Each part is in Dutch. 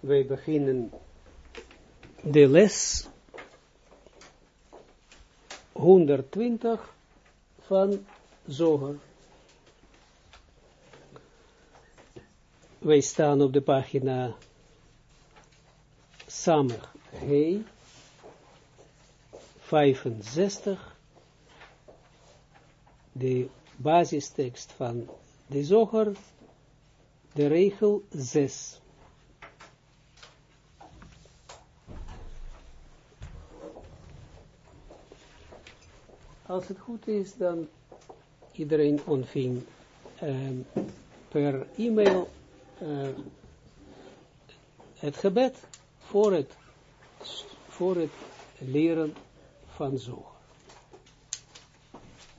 wij beginnen de les 120 van Zoger. Wij staan op de pagina Samig Hey 65, de basistekst van de Zoger, de regel 6. Als het goed is, dan iedereen ontving uh, per e-mail uh, het gebed voor het, voor het leren van zoger.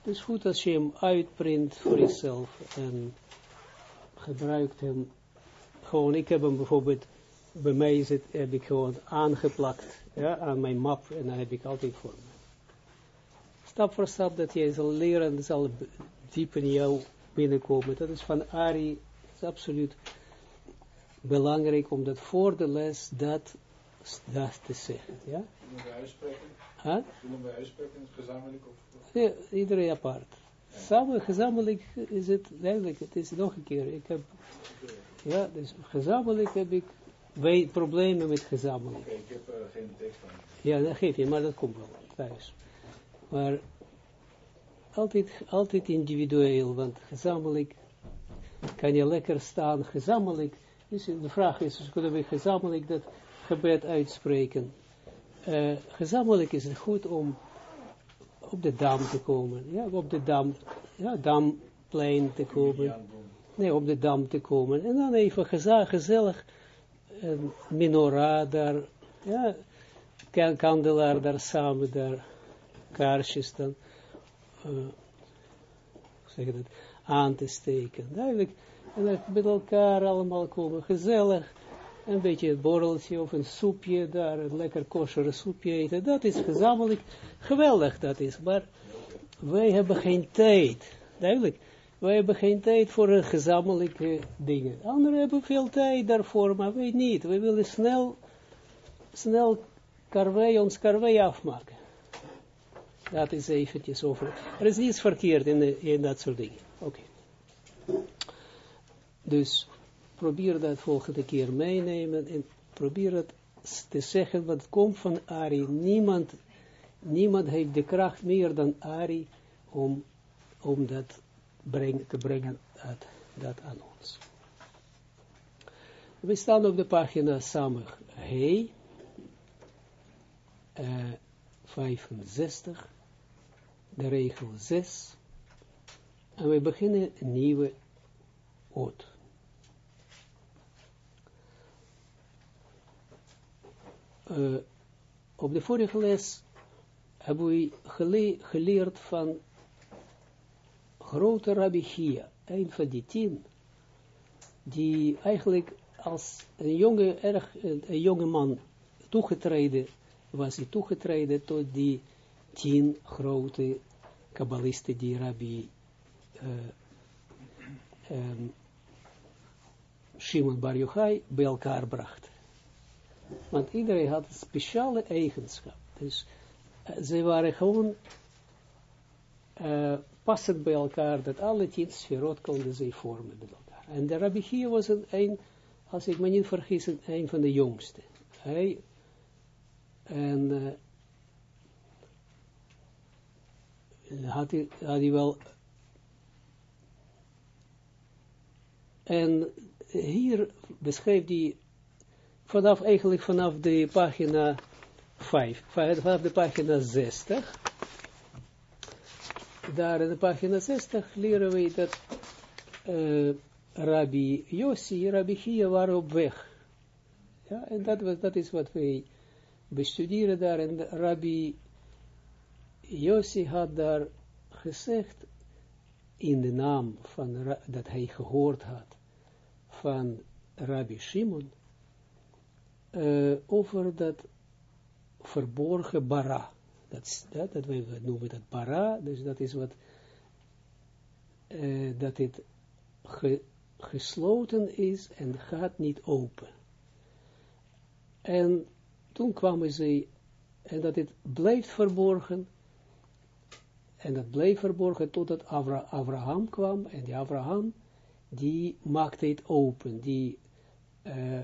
Het is goed als je hem uitprint voor jezelf en gebruikt hem gewoon, ik heb hem bijvoorbeeld, bij mij is het, heb ik gewoon aangeplakt ja, aan mijn map en dan heb ik altijd voor me. Stap voor stap dat jij zal leren, zal diep in jou binnenkomen. Dat is van Ari, is absoluut belangrijk om dat voor de les dat, dat te zeggen. Ja? We uitspreken? Huh? Zullen we uitspreken, gezamenlijk? Of? Ja, iedereen apart. Samen, gezamenlijk is het, eigenlijk, het is nog een keer, ik heb, ja, dus gezamenlijk heb ik, wij problemen met gezamenlijk. Oké, ik heb uh, geen tekst van. Ja, dat geef je, maar dat komt wel, thuis. Maar altijd, altijd individueel, want gezamenlijk kan je lekker staan, gezamenlijk, dus de vraag is, kunnen we gezamenlijk dat gebed uitspreken? Uh, gezamenlijk is het goed om op de dam te komen, ja, op de dam, ja, damplein te komen, nee, op de dam te komen, en dan even gezellig, een menorah daar, ja, kandelaar daar samen, daar, kaarsjes dan, uh, zeg dat, aan te steken, duidelijk, en met elkaar allemaal komen, gezellig, een beetje een borreltje of een soepje daar, een lekker kosher soepje eten, dat is gezamenlijk geweldig, dat is, maar wij hebben geen tijd, duidelijk, wij hebben geen tijd voor gezamenlijke dingen. Anderen hebben veel tijd daarvoor, maar wij niet. Wij willen snel, snel karwei, ons karwei afmaken. Dat is eventjes over. Er is niets verkeerd in, in dat soort dingen. Oké. Dus probeer dat volgende keer meenemen en probeer het te zeggen wat komt van Ari. Niemand, niemand heeft de kracht meer dan Ari om, om dat te brengen uit, dat aan ons. We staan op de pagina Samig Hey, uh, 65, de regel 6, en we beginnen een nieuwe oot. Uh, op de vorige les hebben we gele geleerd van grote Rabbi Chia, een van die tien, die eigenlijk als een jonge, erg, een jonge man toegetreden, was hij toegetreden tot die tien grote kabbalisten die Rabbi uh, um, Shimon Bar Yochai bij elkaar bracht. Want iedereen had een speciale eigenschap. Dus uh, ze waren gewoon uh, passend bij elkaar, dat alle tien sferot konden ze vormen met elkaar. En de Rabbi hier was een, een, als ik me niet vergis, een van de jongste. Hij, en uh, had, hij, had wel en hier beschrijft hij vanaf eigenlijk vanaf de pagina 5, vanaf de pagina 60 daar in de pagina 60 leren we dat uh, Rabbi Yossi, Rabbi Chia waren op weg. Ja, en dat, was, dat is wat wij bestuderen daar. En Rabbi Yossi had daar gezegd, in de naam van, dat hij gehoord had, van Rabbi Shimon, uh, over dat verborgen bara dat, dat, dat wij noemen dat bara, dus dat is wat, uh, dat ge, gesloten is en gaat niet open. En toen kwamen ze, en dat het bleef verborgen, en dat bleef verborgen totdat Avra, Abraham kwam, en die Abraham, die maakte het open, die, uh,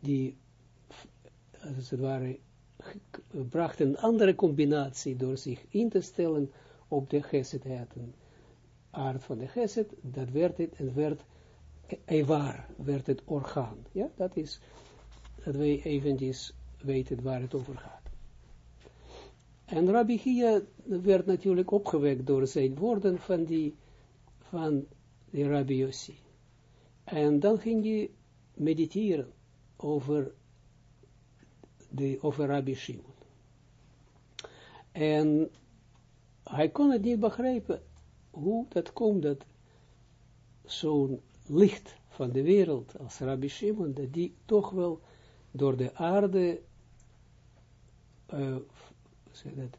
die als het ware, bracht een andere combinatie door zich in te stellen op de geset, een aard van de geset, dat werd het, en werd evar, werd het orgaan. Ja, dat is, dat wij eventjes weten waar het over gaat. En Rabbi Hia werd natuurlijk opgewekt door zijn woorden van die, van die Rabbi Yossi. En dan ging hij mediteren over, de, over Rabbi Shimon. En hij kon het niet begrijpen hoe dat komt dat zo'n licht van de wereld als Rabbi Shimon, dat die toch wel door de aarde uh, dat,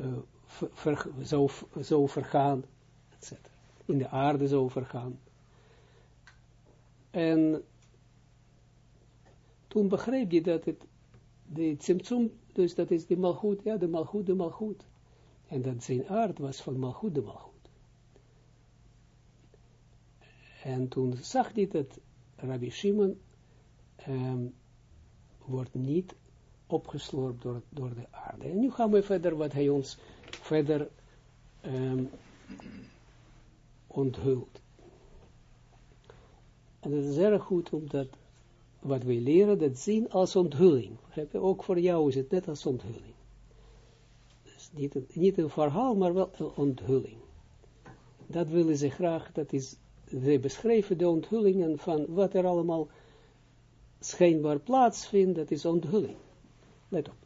uh, ver, zou, vergaan, etc. In de aarde zou vergaan. En toen begreep je dat het, de Tsimtsum, dus dat is de malgoed, ja, de malgoed, de malgoed. En dat zijn aard was van malgoed, de malgoed. En toen zag hij dat Rabbi Shimon um, wordt niet opgeslorpt door, door de aarde. En nu gaan we verder wat hij ons verder um, onthult. En het is erg goed omdat wat wij leren, dat zien als onthulling. Ook voor jou is het net als onthulling. Dus niet, een, niet een verhaal, maar wel een onthulling. Dat willen ze graag, dat is, ze beschrijven de onthullingen van wat er allemaal schijnbaar plaatsvindt, dat is onthulling. Let op.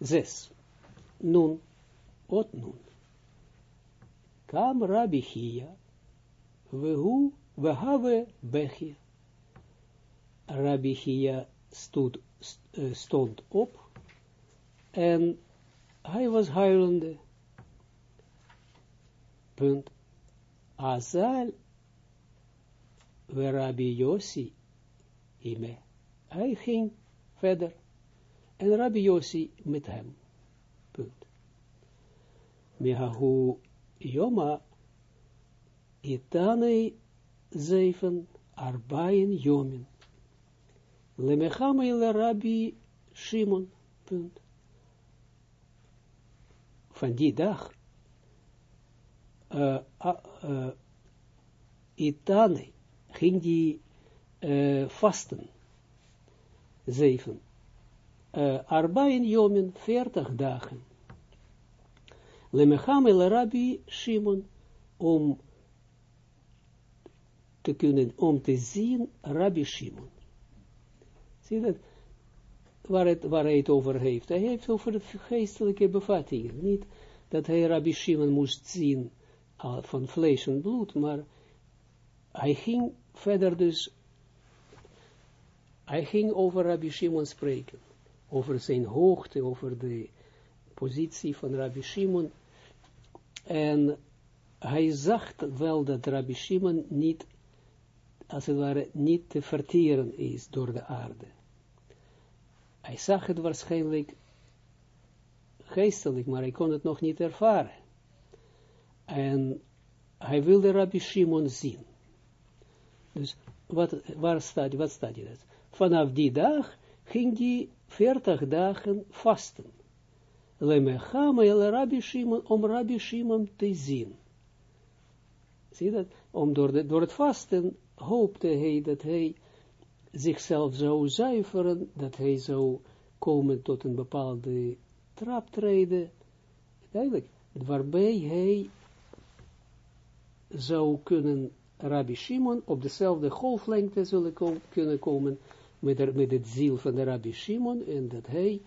Zes. Nun, ot nun. Kam Rabbi Chia, wehu, we bechia. Rabbi stond, uh, stond op en hij was huilende. Punt. Azal we Rabbi Yossi ime. Hij ging verder. En Rabbi Yossi met hem. Punt. Mehahu Yoma Itanei zeven Arbaien Jomin. Lemechamele Rabbi Shimon. Punt. Van die dag. Uh, uh, uh, Itane ging die uh, vasten. Zeven. Uh, Arbain Jomen, veertig dagen. Lemechamele Rabbi Shimon, om te kunnen, om te zien Rabbi Shimon. Zie dat? Waar, het, waar hij het over heeft. Hij heeft over de geestelijke bevattingen. Niet dat hij Rabbi Shimon moest zien uh, van vlees en bloed, maar hij ging verder dus, hij ging over Rabbi Shimon spreken. Over zijn hoogte, over de positie van Rabbi Shimon. En hij zag wel dat Rabbi Shimon niet, als het ware, niet te verteren is door de aarde. Hij zag het waarschijnlijk geestelijk, maar hij kon het nog niet ervaren. En hij wilde Rabbi Shimon zien. Dus wat, waar staat, wat staat dat? Vanaf die dag ging hij veertig dagen vasten. Lemechama el Rabbi Shimon, om Rabbi Shimon te zien. Zie dat? Om door, door het vasten hoopte hij dat hij zichzelf zou zuiveren, dat hij zou komen tot een bepaalde traptreden, duidelijk, waarbij hij zou kunnen Rabbi Shimon op dezelfde golflengte zullen kunnen komen met, de, ziel van de Rabbi Shimon en dat hij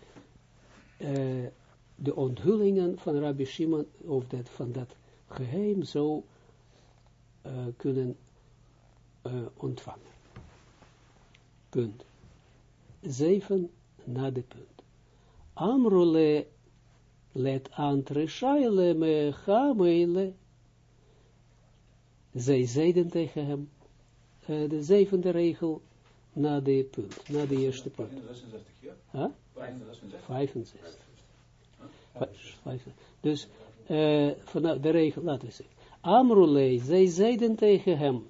uh, de onthullingen van Rabbi Shimon of dat, van dat geheim zou uh, kunnen uh, ontvangen. Punt. Zeven na de punt. Amrole let antreshaile me chameile zij zeiden tegen hem, de zevende regel, na de punt, na de eerste punt. Pagina 66, ja? Huh? Pagina 66. 65. Huh? Vijf- vijf- Dus, vanuit de regel, laten we zeggen. Amrulei, zij zeiden tegen hem.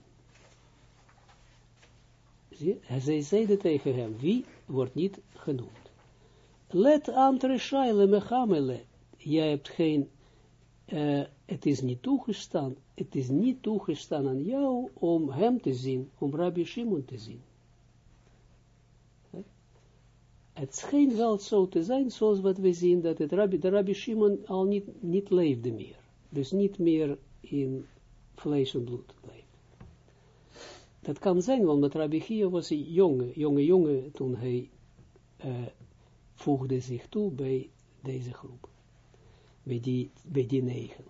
Zie je? Zij zeiden tegen hem, wie wordt niet genoemd. Let antre shaile mechamele. Jij hebt geen, eh, het is niet toegestaan, het is niet toegestaan aan jou om hem te zien, om Rabbi Shimon te zien. Het schijnt wel zo te zijn, zoals wat we zien, dat het Rabbi, de Rabbi Shimon al niet, niet leefde meer. Dus niet meer in vlees en bloed leefde. Dat kan zijn, want Rabbi Chia was een jonge, jonge jongen toen hij eh, voegde zich toe bij deze groep. Bij die, bij die negen.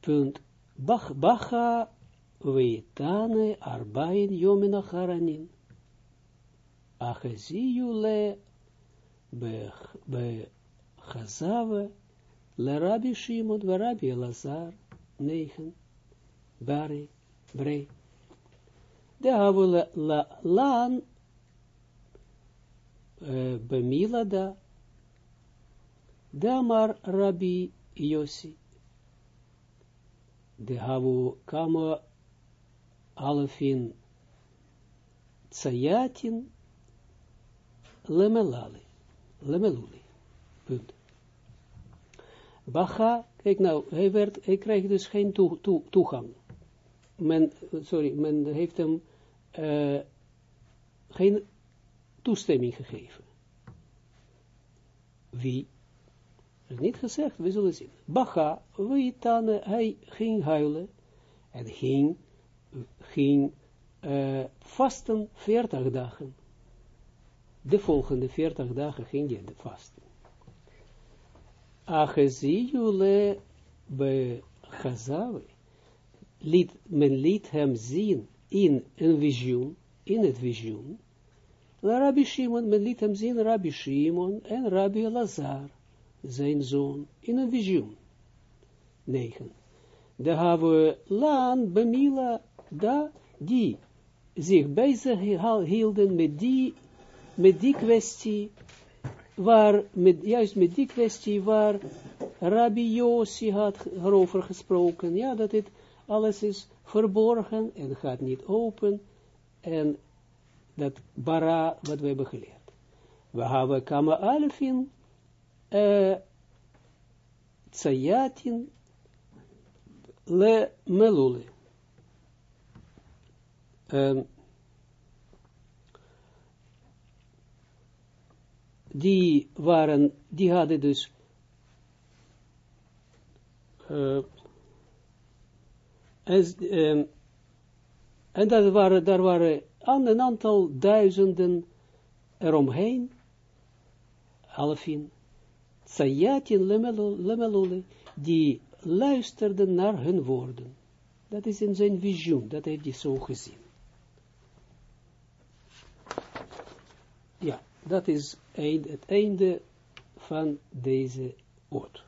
Punt. Bach, bacha weitane arbain yomin acharanin. Achaziyule bechazave le Rabbi Shimon ve Rabbi Elazar negen bari brei. De la laan bemilada damar Rabbi Yossi. De hebben kama alefin tsayatin lemelali, lemeluli. Punt. Bacha, kijk nou, hij, werd, kreeg dus geen toe, toe, toegang. Men, sorry, men heeft hem uh, geen toestemming gegeven. Wie? Is niet gezegd, we zullen zien. Bacha, wie tane, hij ging huilen en ging, ging uh, vasten veertig dagen. De volgende veertig dagen ging je vasten. Achezijule be Chazawe, liet, men liet hem zien in een visioen, in het visioen, Rabbi Shimon, men liet hem zien Rabbi Shimon en Rabbi Lazar, zijn zoon, in een visioen. 9. De hebben laan bemila, da, die zich bezig hielden met die, met die kwestie, waar, met, juist met die kwestie waar Rabbi Yossi had erover gesproken, ja, dat het alles is verborgen en gaat niet open, en dat bara, wat we hebben geleerd. We hebben kama alfin, uh, tsayatin, le melule. Um, die waren, die hadden dus uh, as, um, en dat waren, daar waren aan een aantal duizenden eromheen, alfin, tsayatin lemelule, die luisterden naar hun woorden. Dat is in zijn visioen, dat heeft hij zo gezien. Ja, dat is het einde van deze oot.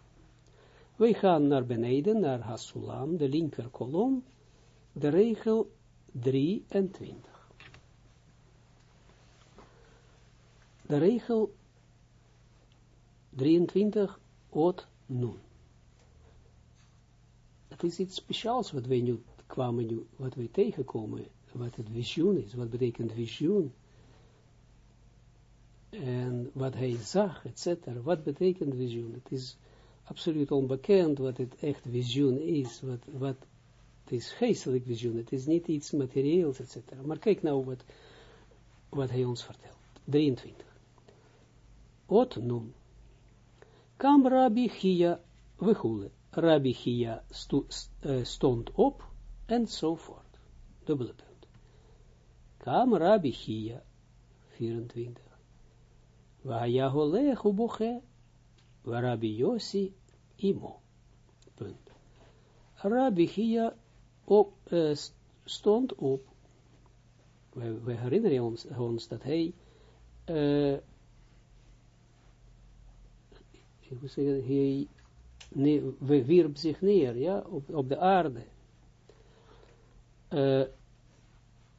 Wij gaan naar beneden, naar Hasulam, de linker kolom, de regel 23. De regel 23, oot nun. Het is iets speciaals wat wij nu kwamen, wat wij tegenkomen, wat het visioen is, wat betekent visioen, en wat hij zag, etc. Wat betekent visioen? Het is absoluut onbekend wat het echt visioen is, wat, wat het is geestelijk visioen, het is niet iets materieels, etc. Maar kijk nou wat, wat hij ons vertelt. 23. Ot nun. Kam Rabbi Chia wechule. Rabbi Chia uh, stond op, enzovoort. Dubbele punt. Kam Rabbi Chia, 24. Vaya holech uboche, Rabbi Yossi imo. Punt. Rabbi Chia op, stond op. We, we herinneren ons, ons dat hij ik wil zeggen, hij ne, wierp zich neer, ja, op, op de aarde. Uh,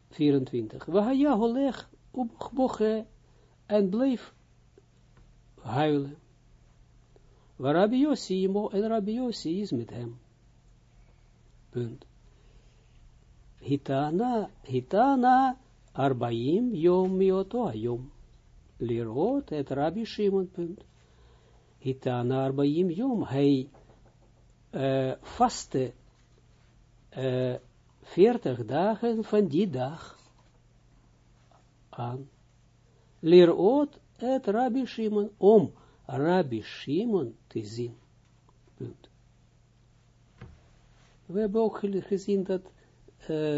24. Wahaya holeg op boche en bleef huilen. Waar Rabbi Yossi en Rabbi is met hem. Punt. Hitana, hitana, arbaim yom mioto ayom. Lirot et Rabbi Shimon, punt. Hitana arbaim yom, hij uh, vaste uh, 40 dagen van die dag aan. Lirot et Rabbi Shimon, om Rabbi Shimon te zien. We hebben ook gezien dat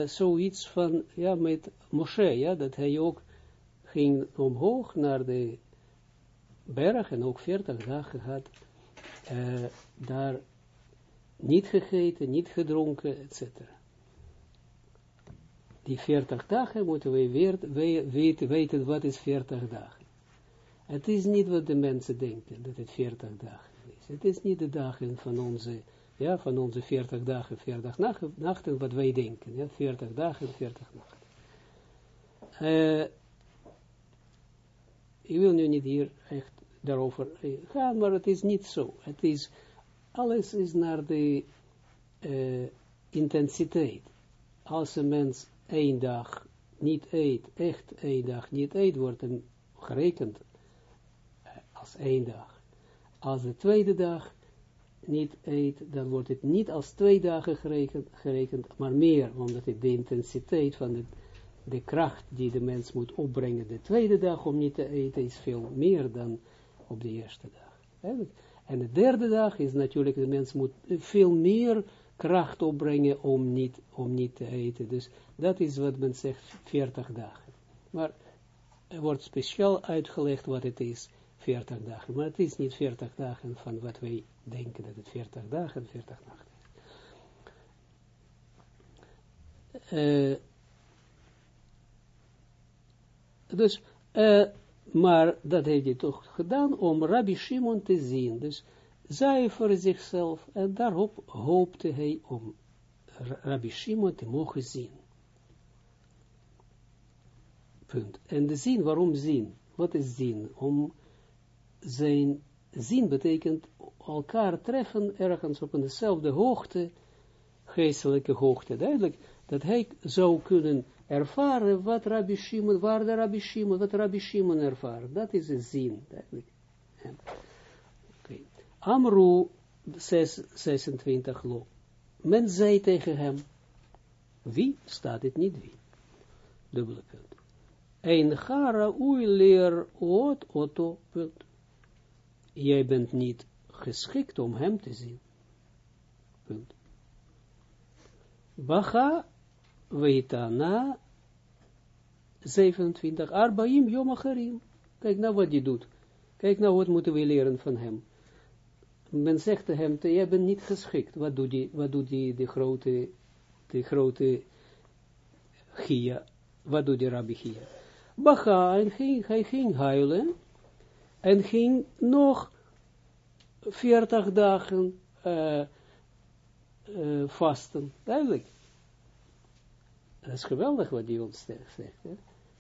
zoiets van, ja, met Moshe, ja, dat hij ook ging omhoog naar de berg en ook 40 dagen had daar niet gegeten, niet gedronken, etc. Die 40 dagen moeten we weten, weten wat is 40 dagen. Het is niet wat de mensen denken, dat het 40 dagen is. Het is niet de dagen van onze, ja, van onze 40 dagen, 40 nachten, wat wij denken. Ja, 40 dagen, 40 nachten. Uh, ik wil nu niet hier echt daarover gaan, maar het is niet zo. Het is, alles is naar de uh, intensiteit. Als een mens één dag niet eet, echt één dag niet eet, wordt hem gerekend als één dag. Als de tweede dag niet eet, dan wordt het niet als twee dagen gerekend, maar meer, omdat de intensiteit van de, de kracht die de mens moet opbrengen de tweede dag om niet te eten, is veel meer dan op de eerste dag. En de derde dag is natuurlijk, de mens moet veel meer kracht opbrengen om niet, om niet te eten. Dus dat is wat men zegt, 40 dagen. Maar er wordt speciaal uitgelegd wat het is. 40 dagen. Maar het is niet 40 dagen van wat wij denken dat het 40 dagen, 40 nachten is. Uh, dus, uh, maar dat heeft hij toch gedaan om Rabbi Shimon te zien. Dus zuiver zichzelf en daarop hoopte hij om Rabbi Shimon te mogen zien. Punt. En de zin, waarom zien? Wat is zien? Om zijn zin betekent elkaar treffen ergens op dezelfde hoogte, geestelijke hoogte, duidelijk, dat hij zou kunnen ervaren wat Rabbi Shimon, waar de Rabbi wat Rabbi ervaart, dat is de zin, duidelijk. Okay. Amru 6, 26 lo. Men zei tegen hem, wie staat het niet wie? Dubbele punt. Een gara leer oot otto punt jij bent niet geschikt om hem te zien. Punt. Bacha na 27, Arbaim Yom Kijk nou wat hij doet. Kijk nou wat moeten we leren van hem. Men zegt hem, jij bent niet geschikt. Wat doet die, wat doet die, grote, de grote Gia? Wat doet die Rabbi Gia? Bacha, en ging, hij ging huilen en ging nog 40 dagen uh, vasten. Duidelijk. Dat is geweldig wat die ons zegt.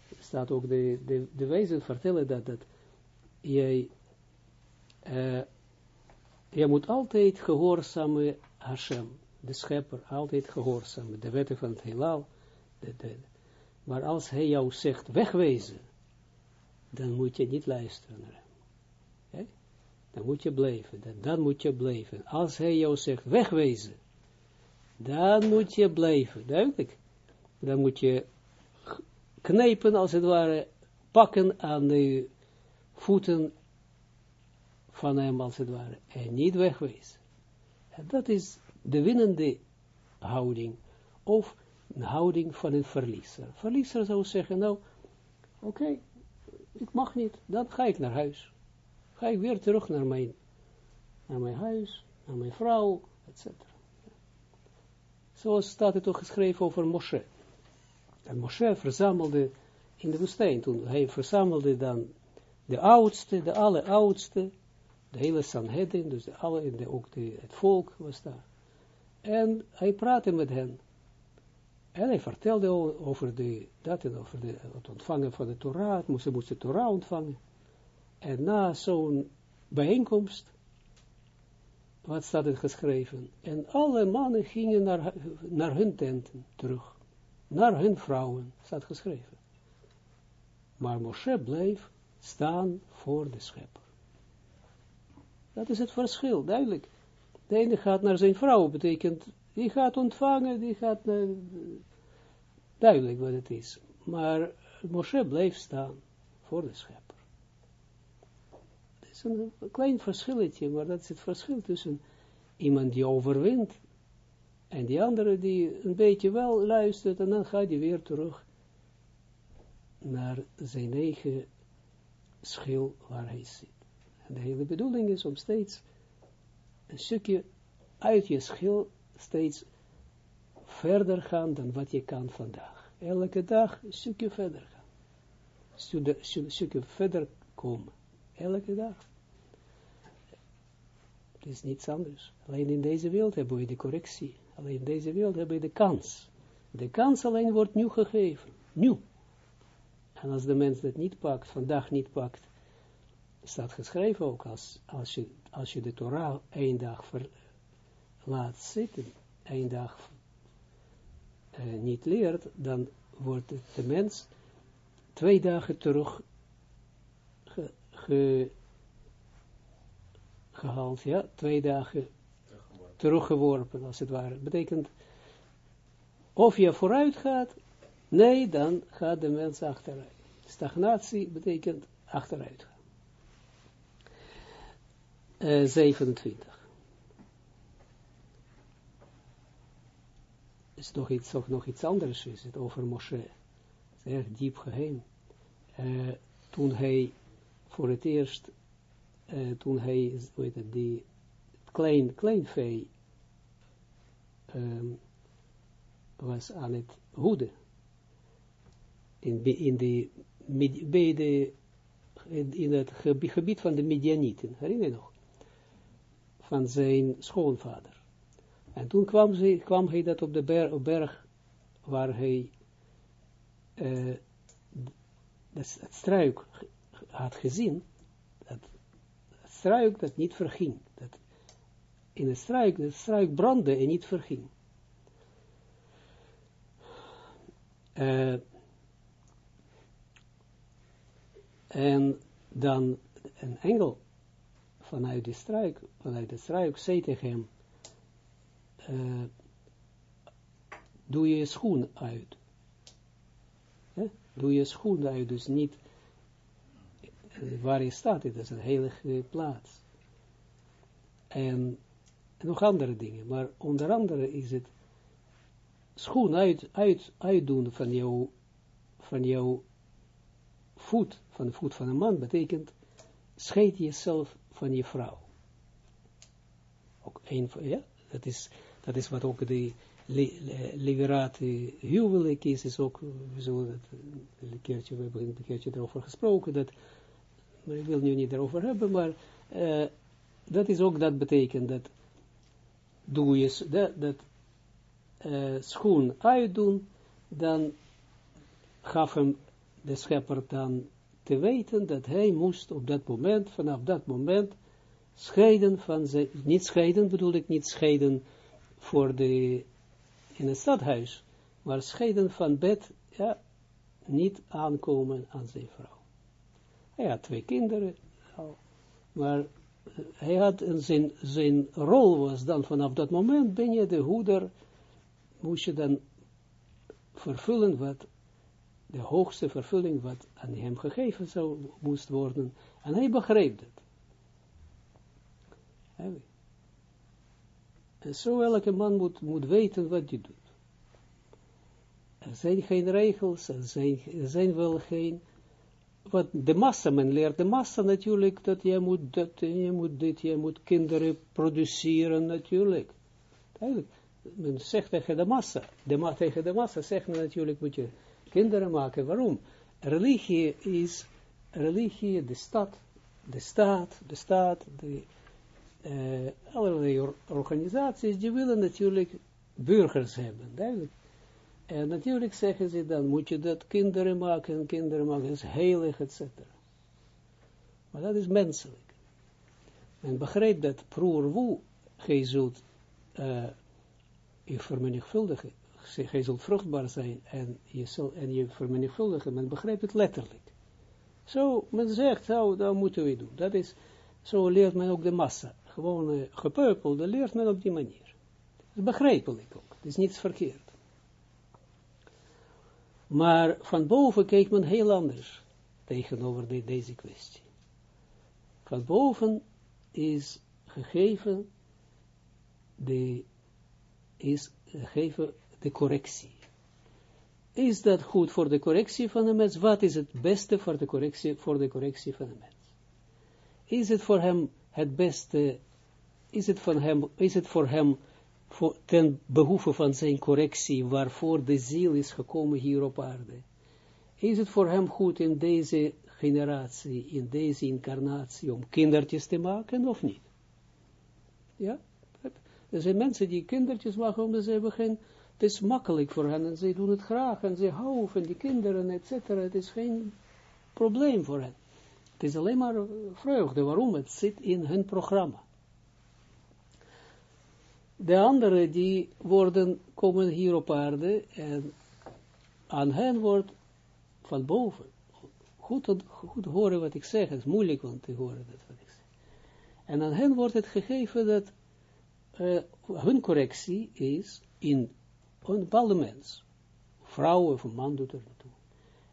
Er staat ook de, de, de vertellen dat, dat jij, uh, jij moet altijd gehoorzamen Hashem, de schepper, altijd gehoorzamen, de wetten van het heelal. Maar als hij jou zegt wegwezen, dan moet je niet luisteren dan moet je blijven, dan, dan moet je blijven. Als hij jou zegt wegwezen, dan moet je blijven, duidelijk. Dan moet je knijpen, als het ware, pakken aan de voeten van hem, als het ware, en niet wegwezen. En dat is de winnende houding, of een houding van een verliezer. Verliezer zou zeggen, nou, oké, ik mag niet, dan ga ik naar huis ga ik weer terug naar mijn, naar mijn huis, naar mijn vrouw, etc. Zoals staat het ook geschreven over Moshe. En Moshe verzamelde in de woestijn, toen hij verzamelde dan de oudste, de alleroudste, de hele Sanhedrin, dus de alle, de, ook de, het volk was daar. En hij praatte met hen. En hij vertelde over, de, dat en over de, het ontvangen van de Torah, ze moesten de Torah ontvangen. En na zo'n bijeenkomst, wat staat er geschreven? En alle mannen gingen naar, naar hun tenten terug, naar hun vrouwen, staat geschreven. Maar Moshe bleef staan voor de schepper. Dat is het verschil, duidelijk. De ene gaat naar zijn vrouw, betekent, die gaat ontvangen, die gaat naar, duidelijk wat het is. Maar Moshe bleef staan voor de schepper. Is een klein verschilletje, maar dat is het verschil tussen iemand die overwint en die andere die een beetje wel luistert en dan gaat hij weer terug naar zijn eigen schil waar hij zit. En de hele bedoeling is om steeds een stukje uit je schil steeds verder gaan dan wat je kan vandaag. Elke dag een stukje verder gaan. Een stukje verder komen. Elke dag. Het is niets anders. Alleen in deze wereld hebben we de correctie. Alleen in deze wereld hebben we de kans. De kans alleen wordt nu gegeven. Nu. En als de mens dat niet pakt, vandaag niet pakt, staat geschreven ook, als, als, je, als je de Torah één dag ver, laat zitten, één dag uh, niet leert, dan wordt de mens twee dagen terug ge, ge, gehaald, ja, twee dagen teruggeworpen. teruggeworpen, als het ware. betekent, of je vooruit gaat, nee, dan gaat de mens achteruit. Stagnatie betekent achteruit gaan. Uh, 27. is nog iets, nog, nog iets anders is het over Moshe. Het is erg diep geheim. Uh, toen hij voor het eerst, uh, toen hij, weet het, die klein, klein vee um, was aan het hoeden. In, in de, bij in het gebied van de Midianieten, herinner je nog? Van zijn schoonvader. En toen kwam, ze, kwam hij dat op de berg, op berg waar hij uh, het struik had gezien, dat struik dat niet verging. Dat in het struik, het struik brandde en niet verging. Uh, en dan een engel vanuit de struik, vanuit de struik, zei tegen hem, uh, doe je schoen uit. Doe je schoen uit, dus niet waar je staat, het is een heilige plaats. En, en, nog andere dingen, maar onder andere is het schoen uit, uit, uitdoen van jouw, van jouw voet, van de voet van een man, betekent scheid jezelf van je vrouw. Ook een ja, dat is dat is wat ook de liberate huwelijk is, is ook, we zullen het een keertje, we hebben een gesproken, dat, maar ik wil nu niet erover hebben, maar uh, dat is ook, dat betekent dat doe je, dat, dat uh, schoen uitdoen, dan gaf hem de schepper dan te weten dat hij moest op dat moment, vanaf dat moment, scheiden van zijn, niet scheiden bedoel ik niet scheiden voor de, in het stadhuis, maar scheiden van bed, ja, niet aankomen aan zijn vrouw. Hij had twee kinderen, maar hij had, zijn, zijn rol was dan vanaf dat moment, ben je de hoeder, moest je dan vervullen wat, de hoogste vervulling wat aan hem gegeven zou, moest worden, en hij begreep het. En zo elke man moet, moet weten wat hij doet. Er zijn geen regels, er zijn, er zijn wel geen, wat de massa, men leert de massa natuurlijk, dat je moet dat, je moet dit, je moet kinderen produceren natuurlijk. Eigenlijk, men zegt tegen de massa, de, tegen de massa zegt men natuurlijk, moet je kinderen maken. Waarom? Religie is, religie, de stad, de staat, de staat, de uh, allerlei organisaties, die willen natuurlijk burgers hebben, duidelijk. En natuurlijk zeggen ze dan, moet je dat kinderen maken, kinderen maken, is heilig, etc. Maar dat is menselijk. Men begrijpt dat proer woe, gij zult je vermenigvuldigen, gij zult vruchtbaar zijn en je, zal, en je vermenigvuldigen, men begrijpt het letterlijk. Zo, men zegt, zo, dat moeten we doen. Dat is, zo leert men ook de massa. Gewoon uh, gepeupelde leert men op die manier. Dat begrijpelijk ook. Het is niets verkeerd. Maar van boven kijkt men heel anders tegenover de, deze kwestie. Van boven is gegeven de, is gegeven de correctie. Is dat goed voor de correctie van de mens? Wat is het beste voor de correctie, voor de correctie van de mens? Is het voor hem het beste, is het, van hem, is het voor hem ten behoeve van zijn correctie, waarvoor de ziel is gekomen hier op aarde? Is het voor hem goed in deze generatie, in deze incarnatie, om kindertjes te maken of niet? Ja? Er zijn mensen die kindertjes maken, omdat ze hebben geen, het is makkelijk voor hen, en ze doen het graag, en ze houden van die kinderen, et cetera. Het is geen probleem voor hen. Het is alleen maar vreugde. Waarom? Het zit in hun programma. De anderen die worden, komen hier op aarde en aan hen wordt van boven. Goed, goed horen wat ik zeg, het is moeilijk om te horen dat wat ik zeg. En aan hen wordt het gegeven dat uh, hun correctie is in een bepaalde mens. Vrouw of man doet er naartoe.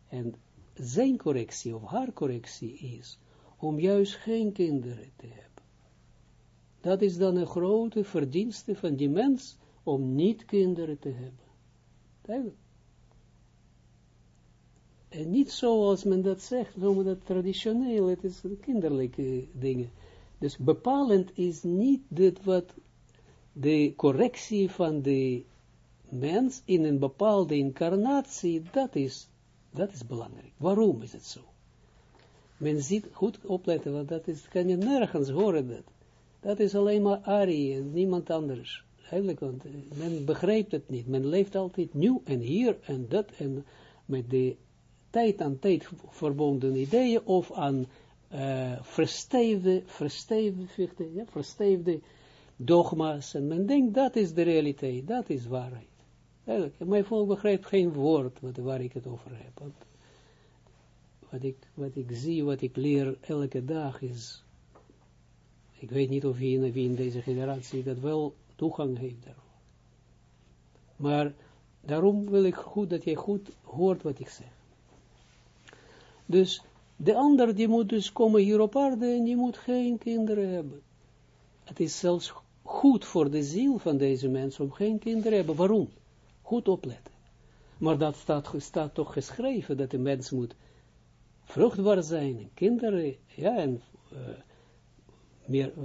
En zijn correctie of haar correctie is om juist geen kinderen te hebben. Dat is dan een grote verdienste van die mens om niet kinderen te hebben. Duidelijk. En niet zoals men dat zegt, zoals dat traditioneel, het is kinderlijke dingen. Dus bepalend is niet dit wat de correctie van de mens in een bepaalde incarnatie, dat is, dat is belangrijk. Waarom is het zo? Men ziet, goed opletten, want dat is, kan je nergens horen dat. Dat is alleen maar Ari en niemand anders. Eigenlijk, want men begrijpt het niet. Men leeft altijd nieuw en hier en dat en met de tijd aan tijd verbonden ideeën of aan uh, versteefde, versteefde, ja, versteefde dogma's. En men denkt, dat is de realiteit, dat is waarheid. Eigenlijk, mijn volk begrijpt geen woord wat, waar ik het over heb. Wat ik, wat ik zie, wat ik leer elke dag is, ik weet niet of wie in, wie deze generatie dat wel toegang heeft. Maar daarom wil ik goed dat jij goed hoort wat ik zeg. Dus de ander die moet dus komen hier op aarde en die moet geen kinderen hebben. Het is zelfs goed voor de ziel van deze mensen om geen kinderen te hebben. Waarom? Goed opletten. Maar dat staat, staat toch geschreven dat de mens moet vruchtbaar zijn, kinderen, ja, en uh, meer, uh,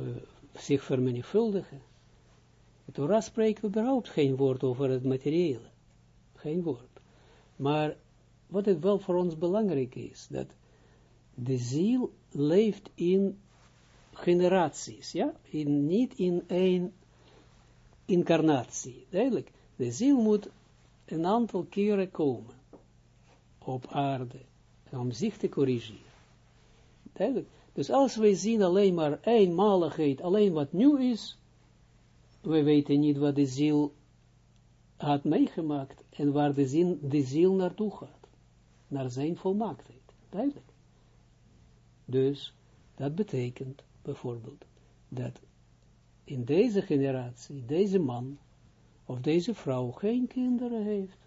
zich vermenigvuldigen. De Torah spreekt überhaupt geen woord over het materiële. Geen woord. Maar wat het wel voor ons belangrijk is, dat de ziel leeft in generaties, ja, in, niet in één incarnatie, duidelijk. De ziel moet een aantal keren komen op aarde, om zich te corrigeren. Duidelijk. Dus als wij zien alleen maar eenmaligheid, alleen wat nieuw is, we weten niet wat de ziel had meegemaakt en waar de, zin, de ziel naartoe gaat. Naar zijn volmaaktheid. Duidelijk. Dus, dat betekent bijvoorbeeld, dat in deze generatie, deze man of deze vrouw geen kinderen heeft.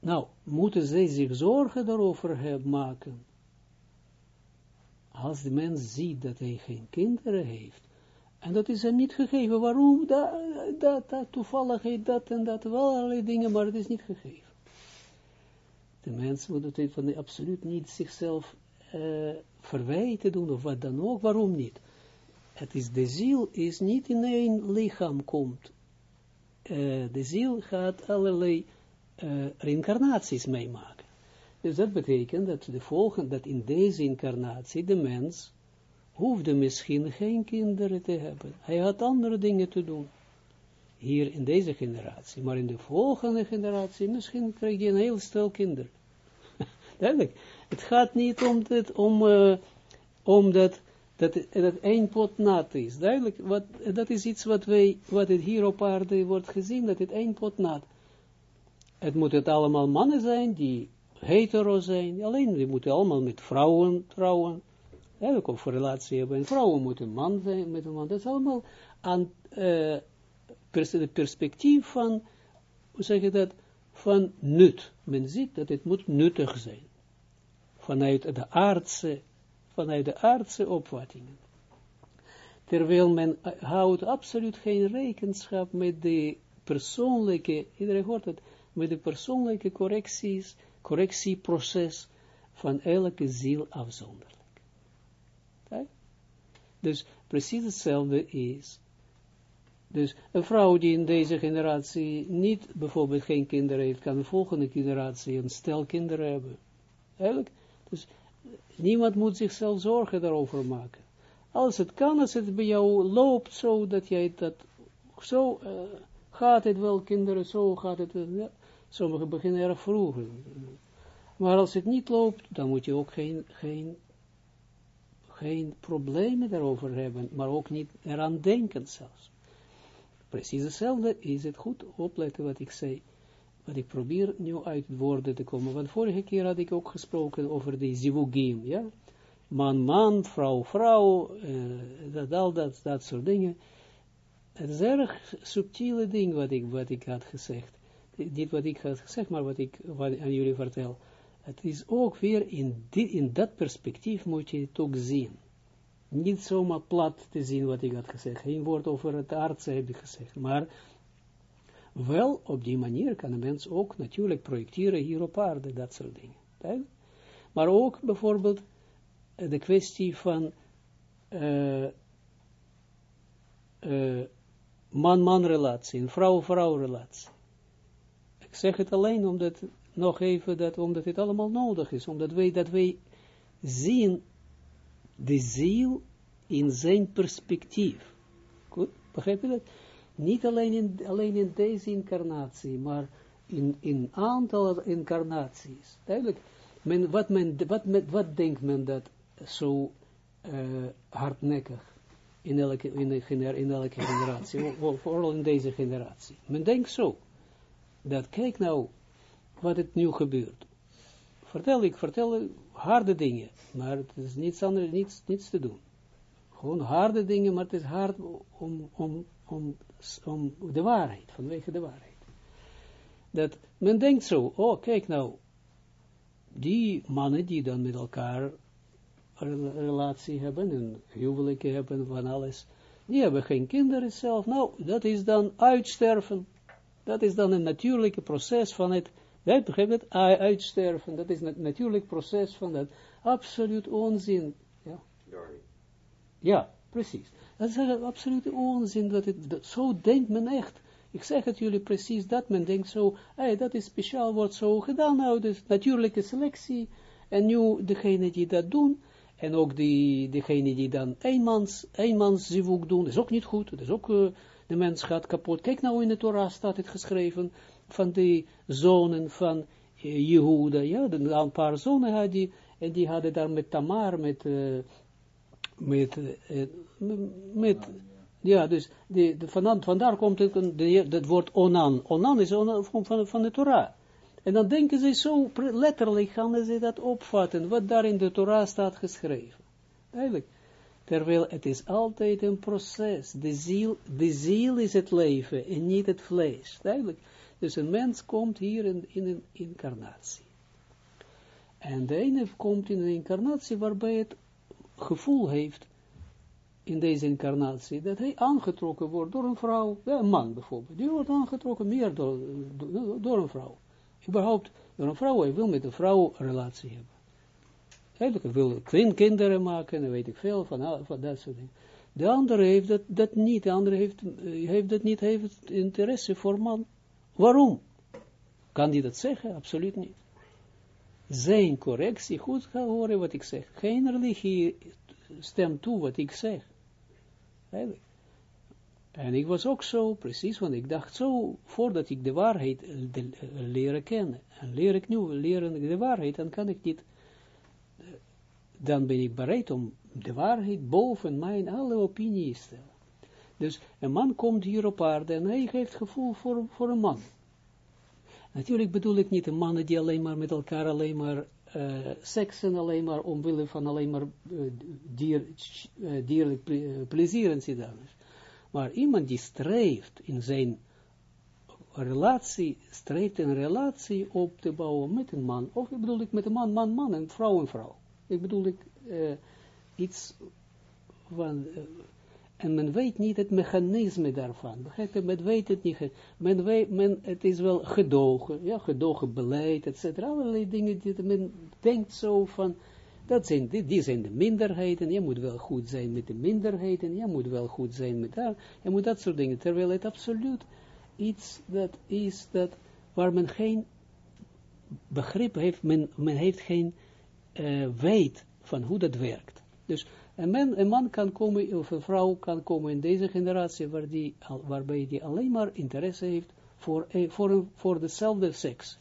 Nou, moeten zij zich zorgen daarover maken. Als de mens ziet dat hij geen kinderen heeft, en dat is hem niet gegeven, waarom? Dat, dat, dat toevalligheid, dat en dat, wel allerlei dingen, maar het is niet gegeven. De mens moet het van absoluut niet zichzelf uh, verwijten doen, of wat dan ook, waarom niet? Het is, de ziel is niet in één lichaam komt. Uh, de ziel gaat allerlei uh, meemaken. Dus dat betekent dat de volgende, dat in deze incarnatie de mens hoefde misschien geen kinderen te hebben. Hij had andere dingen te doen. hier in deze generatie, maar in de volgende generatie, misschien krijg je een heel stel kinderen. Duidelijk. Het gaat niet om, dit, om, uh, om dat, dat, dat één pot nat is. Duidelijk, wat, dat is iets wat, wij, wat het hier op aarde wordt gezien, dat het één pot nat. Het moet het allemaal mannen zijn die hetero zijn, alleen die moeten allemaal met vrouwen trouwen, eigenlijk of relatie hebben, en vrouwen moeten man zijn met een man, dat is allemaal aan het perspectief van, hoe zeg je dat, van nut. Men ziet dat het moet nuttig zijn. Vanuit de aardse, vanuit de aardse opvattingen. Terwijl men houdt absoluut geen rekenschap met de persoonlijke, iedereen hoort het, met de persoonlijke correcties, correctieproces van elke ziel afzonderlijk. Dus precies hetzelfde is dus een vrouw die in deze generatie niet, bijvoorbeeld geen kinderen heeft, kan de volgende generatie een stel kinderen hebben. Eigenlijk, dus niemand moet zichzelf zorgen daarover maken. Als het kan, als het bij jou loopt zo, dat jij dat, zo uh, gaat het wel, kinderen, zo gaat het wel. Sommigen beginnen erg vroeg. Maar als het niet loopt, dan moet je ook geen, geen, geen problemen daarover hebben, maar ook niet eraan denken zelfs precies hetzelfde is het goed opletten wat ik zei. Wat ik probeer nu uit woorden te komen. Want vorige keer had ik ook gesproken over de zivugim, ja. Man, man, vrouw, vrouw, uh, dat, al dat, dat soort dingen. Het is erg subtiele ding wat ik, wat ik had gezegd. Niet wat ik had gezegd, maar wat ik aan jullie vertel. Het is ook weer in, in dat perspectief moet je het ook zien niet zomaar plat te zien wat ik had gezegd. Geen woord over het artsen heb ik gezegd. Maar wel op die manier kan een mens ook natuurlijk projecteren hier op aarde, dat soort dingen. Maar ook bijvoorbeeld eh, de kwestie van man-man uh, uh, relatie, vrouw-vrouw relatie. Ik zeg het alleen omdat, nog even, dat, omdat het allemaal nodig is, omdat wij, dat wij zien de ziel in zijn perspectief. Goed, begrijp je dat? Niet alleen in, alleen in deze incarnatie, maar in een aantal incarnaties. Duidelijk, men, wat, men, wat, wat denkt men dat zo uh, hardnekkig in elke, in, in elke generatie, vooral in deze generatie. Men denkt zo, dat kijk nou wat het nu gebeurt. Vertel ik, vertel harde dingen, maar het is niets anders, niets, niets te doen. Gewoon harde dingen, maar het is hard om, om, om, om de waarheid, vanwege de waarheid. Dat men denkt zo, oh kijk nou, die mannen die dan met elkaar een relatie hebben, een huwelijken hebben van alles, die hebben geen kinderen zelf. Nou, dat is dan uitsterven. Dat is dan een natuurlijke proces van het ja, begrijp het? Uitsterven, dat is het natuurlijk proces van dat. Absoluut onzin. Ja, ja precies. Dat is absoluut onzin. Dat het, dat, zo denkt men echt. Ik zeg het jullie precies, dat men denkt zo, hey, dat is speciaal, wordt zo gedaan, nou, dus natuurlijke selectie, en nu degene die dat doen, en ook die, degene die dan eenmans, eenmans zivuk doen, is ook niet goed, dat is ook, uh, de mens gaat kapot. Kijk nou, in de Torah staat het geschreven, van de zonen van uh, Jehuda, ja, een paar zonen had die, en die hadden daar met Tamar, met, uh, met, uh, met, ja, dus de, vandaan, vandaar komt het, het woord onan, onan is van, van, van de Torah. En dan denken ze zo, letterlijk gaan ze dat opvatten, wat daar in de Torah staat geschreven. Eigenlijk. Terwijl het is altijd een proces. De ziel, de ziel is het leven en niet het vlees. Dus een mens komt hier in, in een incarnatie. En de ene komt in een incarnatie waarbij het gevoel heeft, in deze incarnatie, dat hij aangetrokken wordt door een vrouw, een man bijvoorbeeld, die wordt aangetrokken meer door, door, een vrouw. Überhaupt door een vrouw, hij wil met een vrouw een relatie hebben. Eigenlijk wil kinderen maken, en weet ik veel, van, van dat soort dingen. De andere heeft dat, dat niet, de andere heeft, heeft dat niet, heeft interesse voor man. Waarom? Kan die dat zeggen? Absoluut niet. Zijn correctie, goed gaan horen wat ik zeg. Geen religie stemt toe wat ik zeg. En ik was ook zo, precies, want ik dacht zo, voordat ik de waarheid eh, de, uh, leren kennen, en leer ik nu leren de waarheid, dan kan ik niet, dan ben ik bereid om de waarheid boven mijn alle opinies te stellen. Dus een man komt hier op aarde en hij heeft gevoel voor, voor een man. Natuurlijk bedoel ik niet een mannen die alleen maar met elkaar alleen maar uh, seksen, alleen maar omwille van alleen maar dier, uh, dierlijk plezier en. Maar iemand die streeft in zijn relatie, streeft een relatie op te bouwen met een man, of ik bedoel ik met een man, man, man en vrouw en vrouw. Ik bedoel ik iets van, en men weet niet het mechanisme daarvan. Begrijp je? Men weet het niet. Men weet, men, het is wel gedogen, ja, gedogen beleid, et cetera. Allerlei dingen die men denkt zo van, dat zijn, die, die zijn de minderheden, je moet wel goed zijn met de minderheden, je moet wel goed zijn met haar, je moet dat soort dingen. Terwijl het absoluut iets dat is dat, waar men geen begrip heeft, men, heeft geen uh, weet van hoe dat werkt. Dus een man, een man kan komen, of een vrouw kan komen in deze generatie, waar die, waarbij die alleen maar interesse heeft voor, voor, voor dezelfde seks.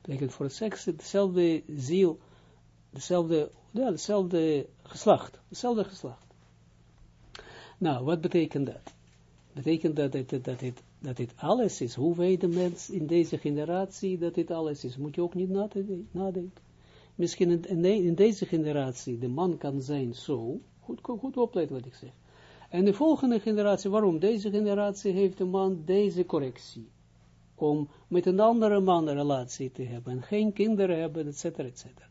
Betekent voor seks, dezelfde ziel, dezelfde, ja, dezelfde geslacht, dezelfde geslacht. Nou, wat betekent dat? Betekent dat het, dat het, dat het alles is, hoe weet de mens in deze generatie dat dit alles is, moet je ook niet nadenken misschien in, deze generatie de man kan zijn zo, goed, goed wat ik zeg. En de volgende generatie, waarom? Deze generatie heeft de man deze correctie. Om met een andere man een relatie te hebben. En geen kinderen hebben, et cetera, et cetera.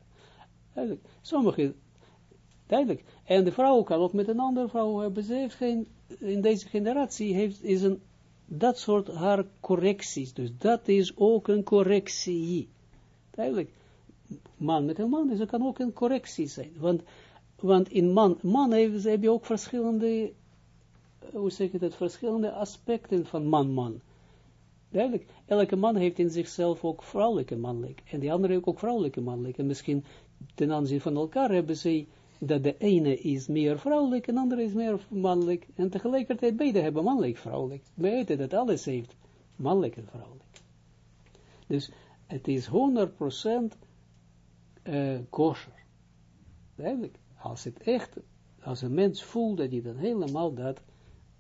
Duidelijk. Duidelijk. En de vrouw kan ook met een andere vrouw hebben. Ze heeft geen, in deze generatie heeft, is een, dat soort haar correcties. Dus dat is ook een correctie. Duidelijk man met een man, dus er kan ook een correctie zijn. Want, want in man, man heb je ook verschillende, hoe zeg je dat, verschillende aspecten van man-man. Duidelijk, elke man heeft in zichzelf ook vrouwelijke mannelijk, en die andere ook vrouwelijke mannelijk. En misschien ten aanzien van elkaar hebben ze dat de ene is meer vrouwelijk en de andere is meer mannelijk. En tegelijkertijd beide hebben mannelijk vrouwelijk. We weten dat alles heeft mannelijk en vrouwelijk. Dus het is 100% uh, kosher. Duidelijk. Als het echt, als een mens voelt dat hij dan helemaal dat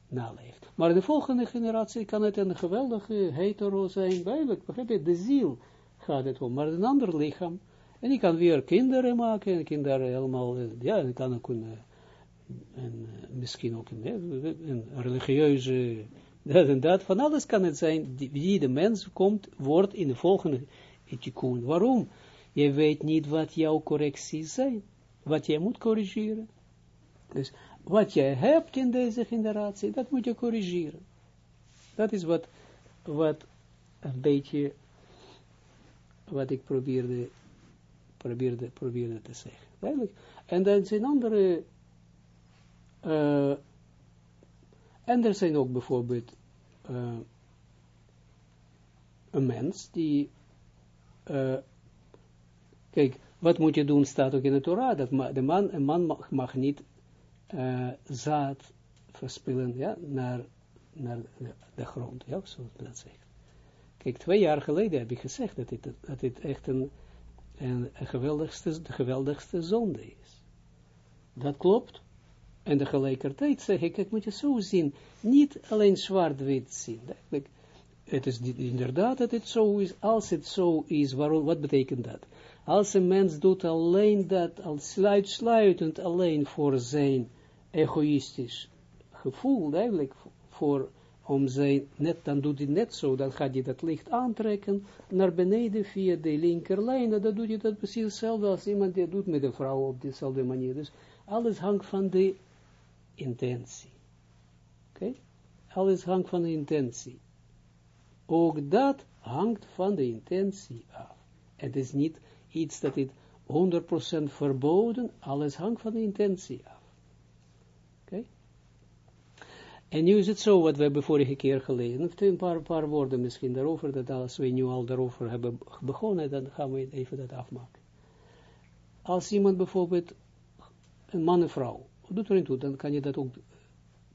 naleeft. Maar de volgende generatie kan het een geweldige hetero zijn, duidelijk, begrijp je, de ziel gaat het om, maar een ander lichaam, en die kan weer kinderen maken, en kinderen helemaal, ja, en kan ook een, een misschien ook een, een religieuze, dat en dat, van alles kan het zijn, die de mens komt, wordt in de volgende tikkun. Waarom? Je weet niet wat jouw correcties zijn. Wat jij moet corrigeren. Dus wat jij hebt in deze generatie, dat moet je corrigeren. Dat is wat, wat een beetje, wat ik probeerde, probeerde, probeerde te zeggen. En dan zijn andere, uh, en er zijn ook bijvoorbeeld uh, een mens die uh, Kijk, wat moet je doen, staat ook in de Torah, dat de man, een man mag, niet zaad verspillen, ja, naar, naar de, grond, ja, zoals dat zegt. Kijk, twee jaar geleden heb ik gezegd dat dit, dat dit echt een, een, een geweldigste, de geweldigste zonde is. Dat klopt. En tegelijkertijd zeg ik, het moet je zo zien, niet alleen zwart-wit zien. Het is inderdaad dat het zo is, als het zo is, waarom, wat betekent dat? Als een mens doet alleen dat, als uitsluitend alleen voor zijn egoïstisch gevoel, eigenlijk voor, om zijn, net, dan doet hij net zo, dan gaat hij dat licht aantrekken naar beneden via de linkerlijn, dan doet hij dat precies hetzelfde als iemand die doet met een vrouw op dezelfde manier. Dus alles hangt van de intentie. Oké? Alles hangt van de intentie. Ook dat hangt van de intentie af. Het is niet iets dat het 100% verboden, alles hangt van de intentie af. Oké? En nu is het zo, wat we hebben vorige keer gelezen, een paar, paar woorden misschien daarover, dat als we nu al daarover hebben begonnen, dan gaan we even dat afmaken. Als iemand bijvoorbeeld, een man en vrouw, doet er niet toe, dan kan je dat ook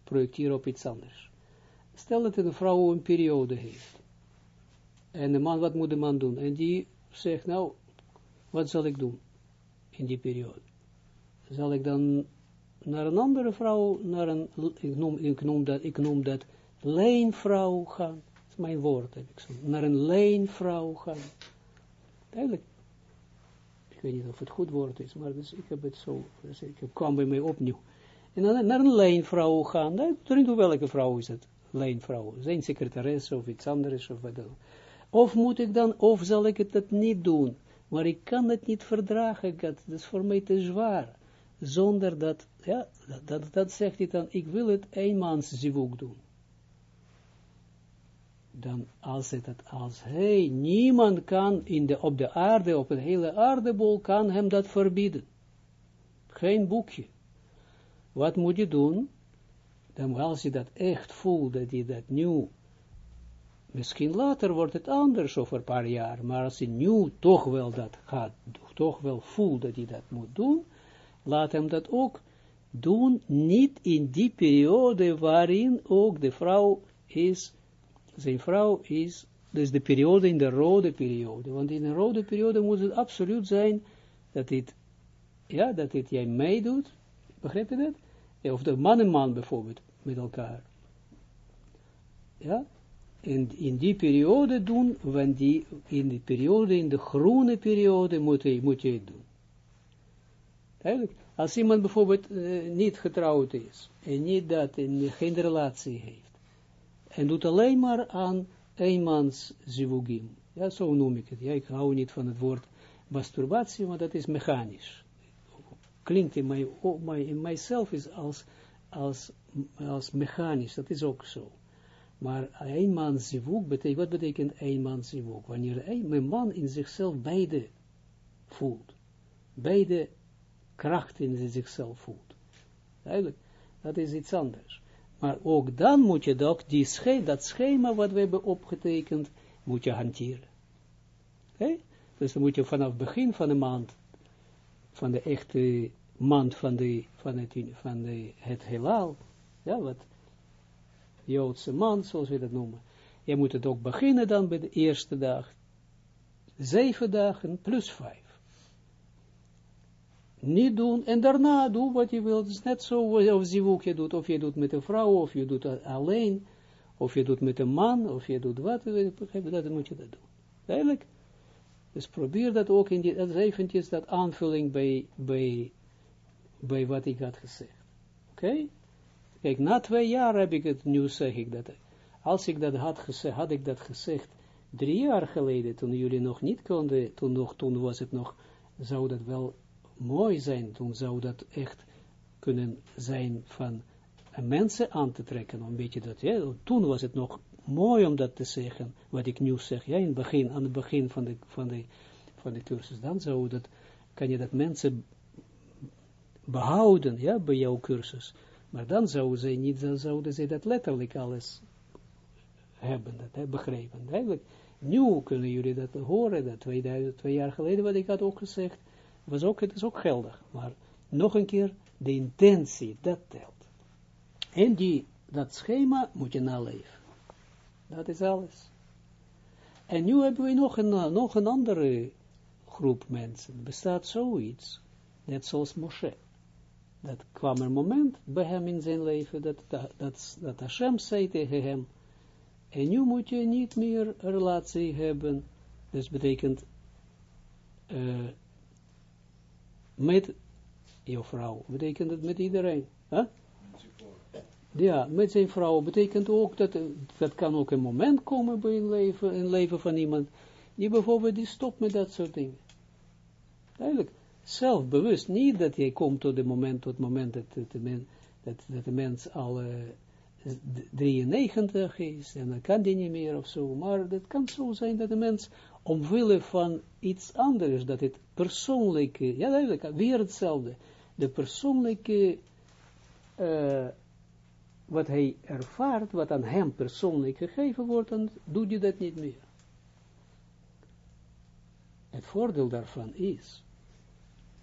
projecteren op iets anders. Stel dat een vrouw een periode heeft. En de man, wat moet de man doen? En die zegt, nou, wat zal ik doen in die periode? Zal ik dan naar een andere vrouw, naar een, ik noem, ik noem dat, ik noem dat leenvrouw gaan. Dat is mijn woord, ik zo. Naar een leenvrouw gaan. Duidelijk. Ik weet niet of het goed woord is, maar dus ik heb het zo, dus ik kwam bij mij opnieuw. En dan naar een leenvrouw gaan. Dat, welke vrouw is het? Leenvrouw. Zijn secretaresse of iets anders of wat dan. Of moet ik dan, of zal ik het niet doen? Maar ik kan het niet verdragen, dat is voor mij te zwaar. Zonder dat, ja, dat, dat, zegt hij dan, ik wil het eenmans zivuk doen. Dan als het, als hij, niemand kan in de, op de aarde, op een hele aardebol, kan hem dat verbieden. Geen boekje. Wat moet je doen? Dan als je dat echt voelt, dat je dat nu Misschien later wordt het anders over een paar jaar, maar als hij nu toch wel dat gaat, toch wel voelt dat hij dat moet doen, laat hem dat ook doen, niet in die periode waarin ook de vrouw is, zijn vrouw is, dus de periode in de rode periode, want in de rode periode moet het absoluut zijn dat dit, ja, dat dit jij meedoet, begrijp je dat? Of de man en man bijvoorbeeld, met elkaar. Ja, in, in die periode doen, want die, in die periode, in de groene periode, moet je, moet je het doen. Als iemand bijvoorbeeld uh, niet getrouwd is, en niet dat, en geen relatie heeft, en doet alleen maar aan eenmans zivugim, ja, zo noem ik het, ja, ik hou niet van het woord masturbatie, maar dat is mechanisch. Klinkt in, mij, my, mijzelf is als, als, als mechanisch, dat is ook zo. Maar eenman zivuk betekent, wat betekent eenman zivuk? Wanneer een man in zichzelf beide voelt. Beide krachten in zichzelf voelt. Eigenlijk, dat is iets anders. Maar ook dan moet je dat, die schema, dat schema wat we hebben opgetekend, moet je hanteren. Dus dan moet je vanaf begin van de maand, van de echte maand van, de, van, het, van de, het heelal, ja, wat Joodse man, zoals we dat noemen. Je moet het ook beginnen dan bij de eerste dag. Zeven dagen plus vijf. Niet doen en daarna doe wat je wilt. Het is net zo of je doet. Of je doet met een vrouw, of je doet alleen. Of je doet met een man, of je doet wat. Dat moet je dat doen. Duidelijk? Dus probeer dat ook in die, dat eventjes dat aanvulling bij, bij, bij wat ik had gezegd. Oké? Kijk, na twee jaar heb ik het, nu zeg ik dat. Als ik dat had gezegd, had ik dat gezegd drie jaar geleden, toen jullie nog niet konden, toen, nog, toen was het nog, zou dat wel mooi zijn, toen zou dat echt kunnen zijn van mensen aan te trekken, beetje dat, ja, toen was het nog mooi om dat te zeggen, wat ik nu zeg, ja, in begin, aan het begin van de, van de, van de cursus, dan zou dat, kan je dat mensen behouden, ja, bij jouw cursus, maar dan zouden ze niet, zouden ze dat letterlijk alles hebben, dat hè, begrepen. Eigenlijk, nu kunnen jullie dat horen, dat 2000, twee jaar geleden, wat ik had ook gezegd, was ook, het is ook geldig. Maar nog een keer, de intentie, dat telt. En die, dat schema moet je naleven. Dat is alles. En nu hebben we nog een, nog een andere groep mensen. Bestaat zoiets, net zoals Moshe dat kwam een moment bij hem in zijn leven, dat, dat, dat, Hashem zei tegen hem, en nu moet je niet meer relatie hebben, dus betekent uh, met jouw vrouw, betekent het met iedereen, huh? Ja, met zijn vrouw betekent ook dat, dat kan ook een moment komen bij een leven, een leven van iemand, die bijvoorbeeld die stopt met dat soort dingen. Eigenlijk, zelfbewust, niet dat je komt tot het moment, tot moment dat, de, dat, dat de mens al uh, 93 is, en dan kan die niet meer of zo, maar het kan zo zijn dat de mens, omwille van iets anders, dat het persoonlijke, ja duidelijk, weer hetzelfde, de persoonlijke, uh, wat hij ervaart, wat aan hem persoonlijk gegeven wordt, dan doet je dat niet meer. Het voordeel daarvan is,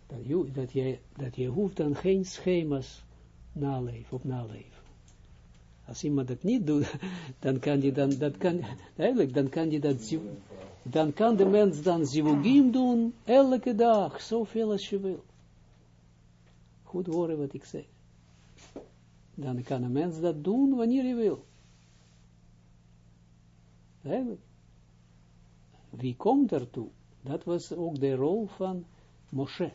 dat je, dat, dat je hoeft dan geen schema's naleven, op naleven. Als iemand dat niet doet, dan kan je dan, dat kan, dan kan je dat, dan kan de mens dan zivugim doen, elke dag, zoveel als je wil. Goed horen wat ik zeg. Dan kan een mens dat doen wanneer je wil. Eigenlijk. Wie komt ertoe? Dat was ook de rol van Moshe.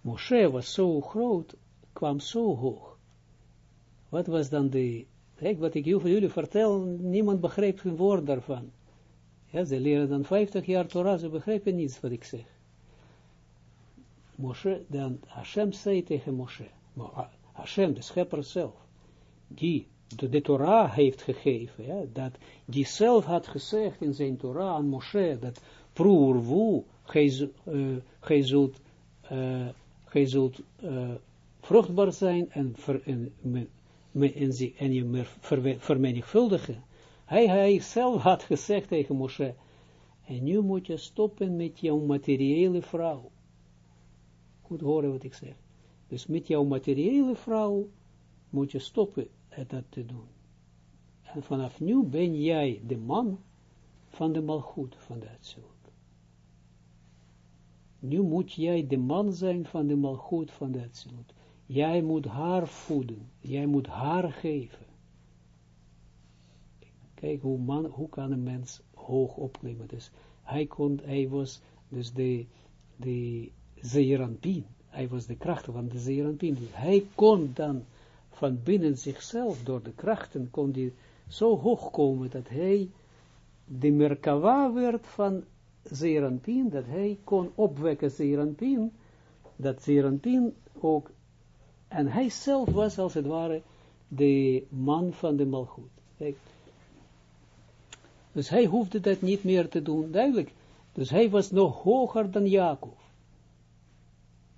Moshe was zo groot, kwam zo hoog. Wat was dan de, kijk wat ik jullie vertel, niemand begrijpt een woord daarvan. Ja, ze leren dan 50 jaar Torah, ze begrijpen niets wat ik zeg. Moshe, dan Hashem zei tegen Moshe, Hashem, de schepper zelf, die de, Torah heeft gegeven, ja, dat die zelf had gezegd in zijn Torah aan Moshe, dat proerwu, gij uh, zult, uh, gij zult uh, vruchtbaar zijn en, ver, en, en, je meer ver, vermenigvuldigen. Hij, hij zelf had gezegd tegen Moshe, en nu moet je stoppen met jouw materiële vrouw. Goed horen wat ik zeg. Dus met jouw materiële vrouw moet je stoppen dat te doen. En vanaf nu ben jij de man van de malgoed van de Atsilut. Nu moet jij de man zijn van de malgoed van de Atsilut. Jij moet haar voeden. Jij moet haar geven. Kijk hoe, man, hoe kan een mens hoog opklimmen. Dus hij kon, hij was dus de, de Zeeranpien. Hij was de kracht van de Zeeranpien. Dus hij kon dan van binnen zichzelf, door de krachten, kon hij zo hoog komen dat hij de Merkava werd van Zeranpien, dat hij kon opwekken Zeranpien, dat Zeranpien ook, en hij zelf was als het ware de man van de Malchut. Dus hij hoefde dat niet meer te doen, duidelijk. Dus hij was nog hoger dan Jacob.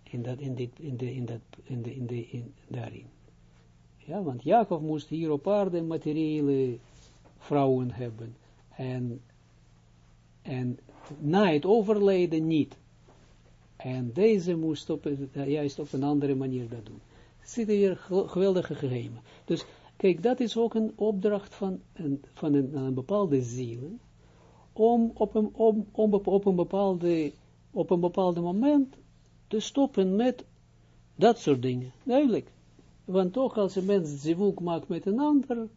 In dat, in dit, in de, in dat, in de, in de, in, daarin. Ja, want Jacob moest hier op aarde materiële vrouwen hebben. En, en na het overlijden niet. En deze moest op, juist op een andere manier dat doen. Zitten hier geweldige geheimen. Dus kijk, dat is ook een opdracht van een, van een, een bepaalde zielen. Om op een, om, om op, een bepaalde, op een bepaalde moment te stoppen met dat soort dingen. Duidelijk. Want toch als een mens zivuk maakt met een ander,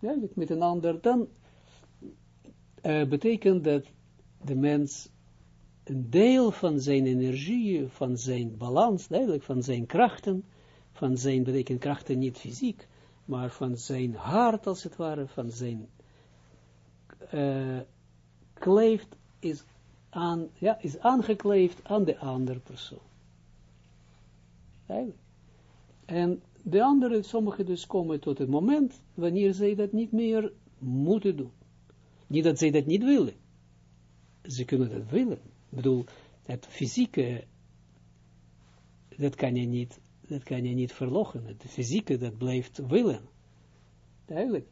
duidelijk met een ander, dan uh, betekent dat de mens een deel van zijn energie, van zijn balans, duidelijk van zijn krachten, van zijn, betekent krachten niet fysiek, maar van zijn hart als het ware, van zijn uh, kleeft, is, aan, ja, is aangekleefd aan de andere persoon. En de anderen, sommigen dus komen tot het moment wanneer zij dat niet meer moeten doen. Niet dat zij dat niet willen. Ze kunnen dat willen. Ik bedoel, het fysieke, dat kan je niet, dat kan je niet verlogen. Het fysieke, dat blijft willen. Duidelijk.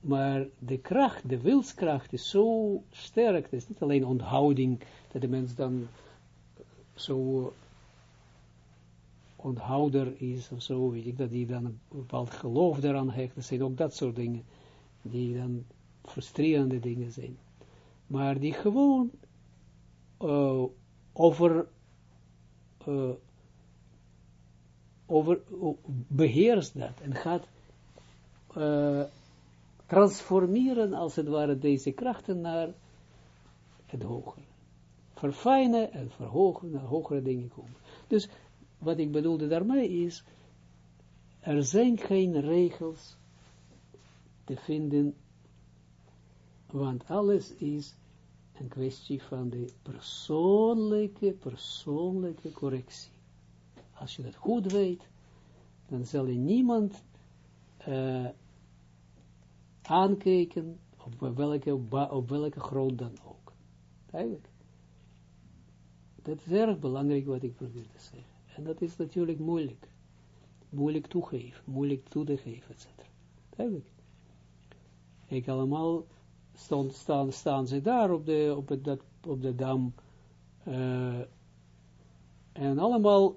Maar de kracht, de wilskracht is zo sterk, het is niet alleen onthouding, dat de mens dan zo onthouder is of zo, weet ik, dat die dan een bepaald geloof daaraan hecht, dat zijn ook dat soort dingen, die dan frustrerende dingen zijn. Maar die gewoon uh, over, uh, over beheerst dat en gaat transformeren als het ware deze krachten naar het hogere. Verfijnen en verhogen, naar hogere dingen komen. Dus wat ik bedoelde daarmee is, er zijn geen regels te vinden, want alles is een kwestie van de persoonlijke, persoonlijke correctie. Als je dat goed weet, dan zal je niemand uh, aankijken, op welke, op welke grond dan ook. Eigenlijk. Dat is erg belangrijk wat ik probeer te zeggen. En dat is natuurlijk moeilijk. Moeilijk toegeven, moeilijk toe te geven, etc. Duidelijk. Kijk, allemaal staan, staan, staan ze daar op de, op het, op de dam. Uh, en allemaal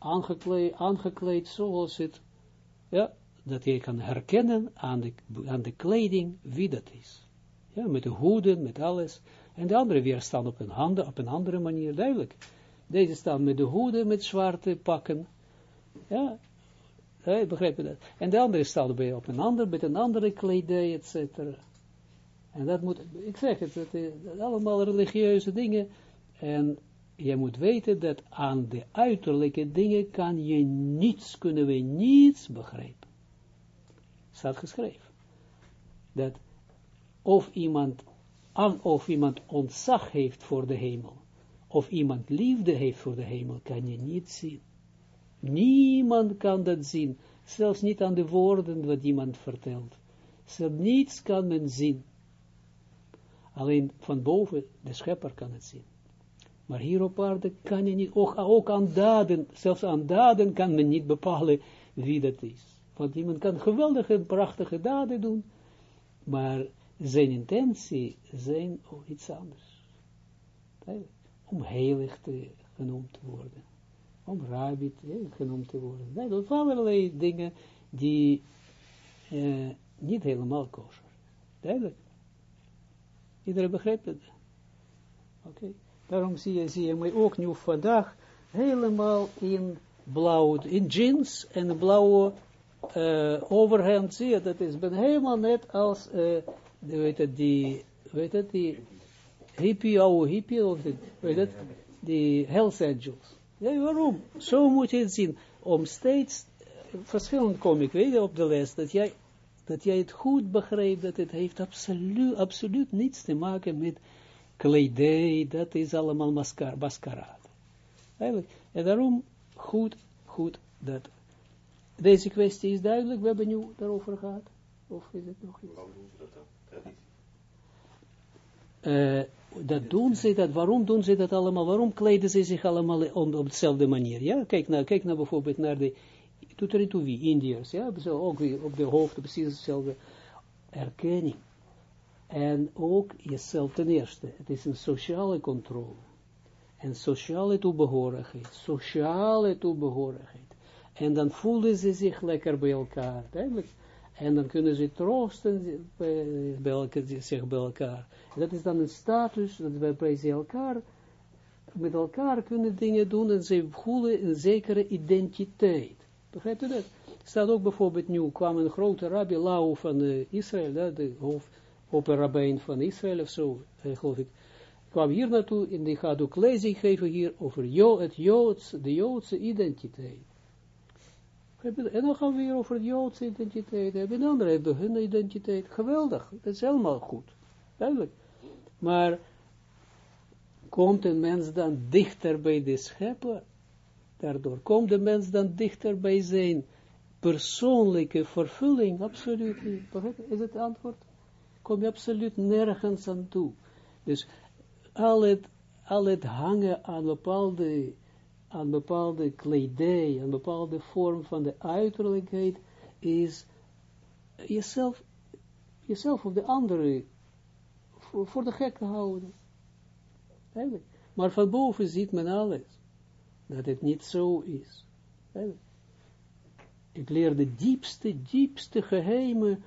aangekleed, aangekleed zoals het, ja, dat je kan herkennen aan de, aan de kleding wie dat is. Ja, met de hoeden, met alles. En de andere weer staan op een, handen, op een andere manier, duidelijk. Deze staan met de hoeden, met zwarte pakken. Ja, ja begrijp je dat? En de andere staan bij op een ander, met een andere kledij, et cetera. En dat moet, ik zeg het, het allemaal religieuze dingen. En je moet weten dat aan de uiterlijke dingen kan je niets, kunnen we niets begrijpen. Staat geschreven. Dat of iemand, aan, of iemand ontzag heeft voor de hemel, of iemand liefde heeft voor de hemel, kan je niet zien. Niemand kan dat zien, zelfs niet aan de woorden wat iemand vertelt. Zelfs niets kan men zien. Alleen van boven, de schepper kan het zien. Maar hier op aarde kan je niet, ook, aan daden, zelfs aan daden kan men niet bepalen wie dat is. Want iemand kan geweldige, prachtige daden doen, maar zijn intentie zijn ook iets anders. Om heilig genoemd te worden. Om rabbi genoemd te worden. Dat allerlei dingen die eh, niet helemaal kosher. Duidelijk. Iedereen begrijpt het? Oké. Daarom zie je, zie je mij ook nu vandaag helemaal in blauw, in jeans en blauwe uh, overhemd. Zie je, dat is ben helemaal net als, uh, weet het, die, weet het, die hippie, oude hippie, of die, weet het, die Hells Angels. Ja, waarom? Zo moet je het zien. Om steeds, verschillend kom ik, weet je, op de les, dat jij dat jij het goed begrijpt, dat het heeft absoluut, absoluut niets te maken met kledij, dat is allemaal mascar, mascarade. Eigenlijk. En daarom goed, goed dat. Deze kwestie is duidelijk, we hebben nu daarover gehad. Of is het nog iets? Waarom doen ze dat dan? Uh, dat doen ze dat, waarom doen ze dat allemaal? Waarom kleden ze zich allemaal op, op dezelfde manier? Ja, kijk nou, kijk nou bijvoorbeeld naar de wie, Indiërs, ja, zo ook weer op de hoofd precies hetzelfde erkenning. En ook jezelf ten eerste, het is een sociale controle. En sociale toebehorigheid, sociale toebehorigheid. En dan voelen ze zich lekker bij elkaar, duidelijk. En dan kunnen ze troosten bij, elkaar, zich bij elkaar. Dat is dan een status, dat wij bij elkaar, met elkaar kunnen dingen doen en ze voelen een zekere identiteit. Begrijpt u dat? staat ook bijvoorbeeld nu, kwam een grote rabbi, Lau van uh, Israël, de hoofd, opperrabijn van Israël of zo, uh, geloof ik, kwam hier naartoe en die gaat ook lezing geven hier over jo het Joods, de Joodse identiteit. En dan gaan we weer over de Joodse identiteit hebben. En anderen hebben hun identiteit. Geweldig. Dat is helemaal goed. Duidelijk. Maar komt een mens dan dichter bij de schepper? Daardoor komt de mens dan dichter bij zijn persoonlijke vervulling. Absoluut niet. Is het antwoord? Kom je absoluut nergens aan toe. Dus al het, al het hangen aan bepaalde, aan bepaalde kledij, aan bepaalde vorm van de uiterlijkheid, is jezelf, jezelf of de andere voor, de gek houden. Eigenlijk. Maar van boven ziet men alles dat het niet zo is. Ik leer de diepste, diepste geheimen,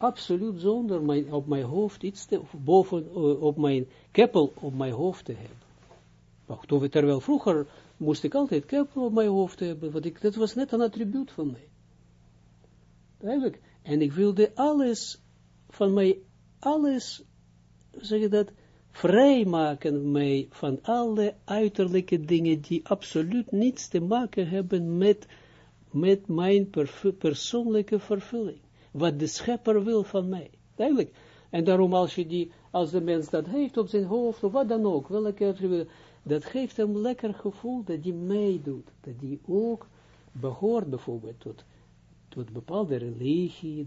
absoluut zonder mijn, op mijn hoofd iets te, boven, uh, op mijn keppel op mijn hoofd te hebben. Wacht, terwijl vroeger moest ik altijd keppel op mijn hoofd hebben, want ik, dat was net een attribuut van mij. Eigenlijk. En ik wilde alles van mij, alles, zeg je dat, vrijmaken mij van alle uiterlijke dingen die absoluut niets te maken hebben met, met mijn persoonlijke vervulling. Wat de schepper wil van mij. Duidelijk. En daarom als je die, als de mens dat heeft op zijn hoofd, of wat dan ook, welke dat geeft hem lekker gevoel dat hij meedoet. Dat hij ook behoort bijvoorbeeld tot, tot bepaalde religie.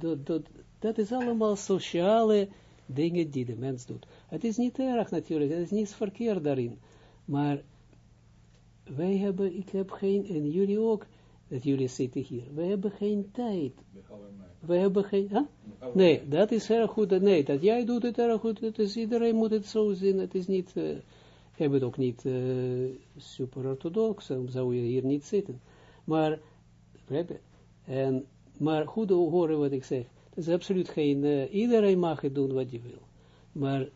Dat, is allemaal sociale dingen die de mens doet. Het is niet erg natuurlijk, er is niets verkeerd daarin. Maar wij hebben, ik heb geen, en jullie ook, dat jullie zitten hier, wij hebben geen tijd. Wij hebben geen, huh? Nee, dat is erg goed, nee, dat jij doet het erg goed, het is, iedereen moet het zo zien, het is niet, uh, je het ook niet uh, super orthodox, dan zou je hier niet zitten. Maar, en maar goed horen wat ik zeg. Het is absoluut geen, uh, iedereen mag het doen wat je wil. Maar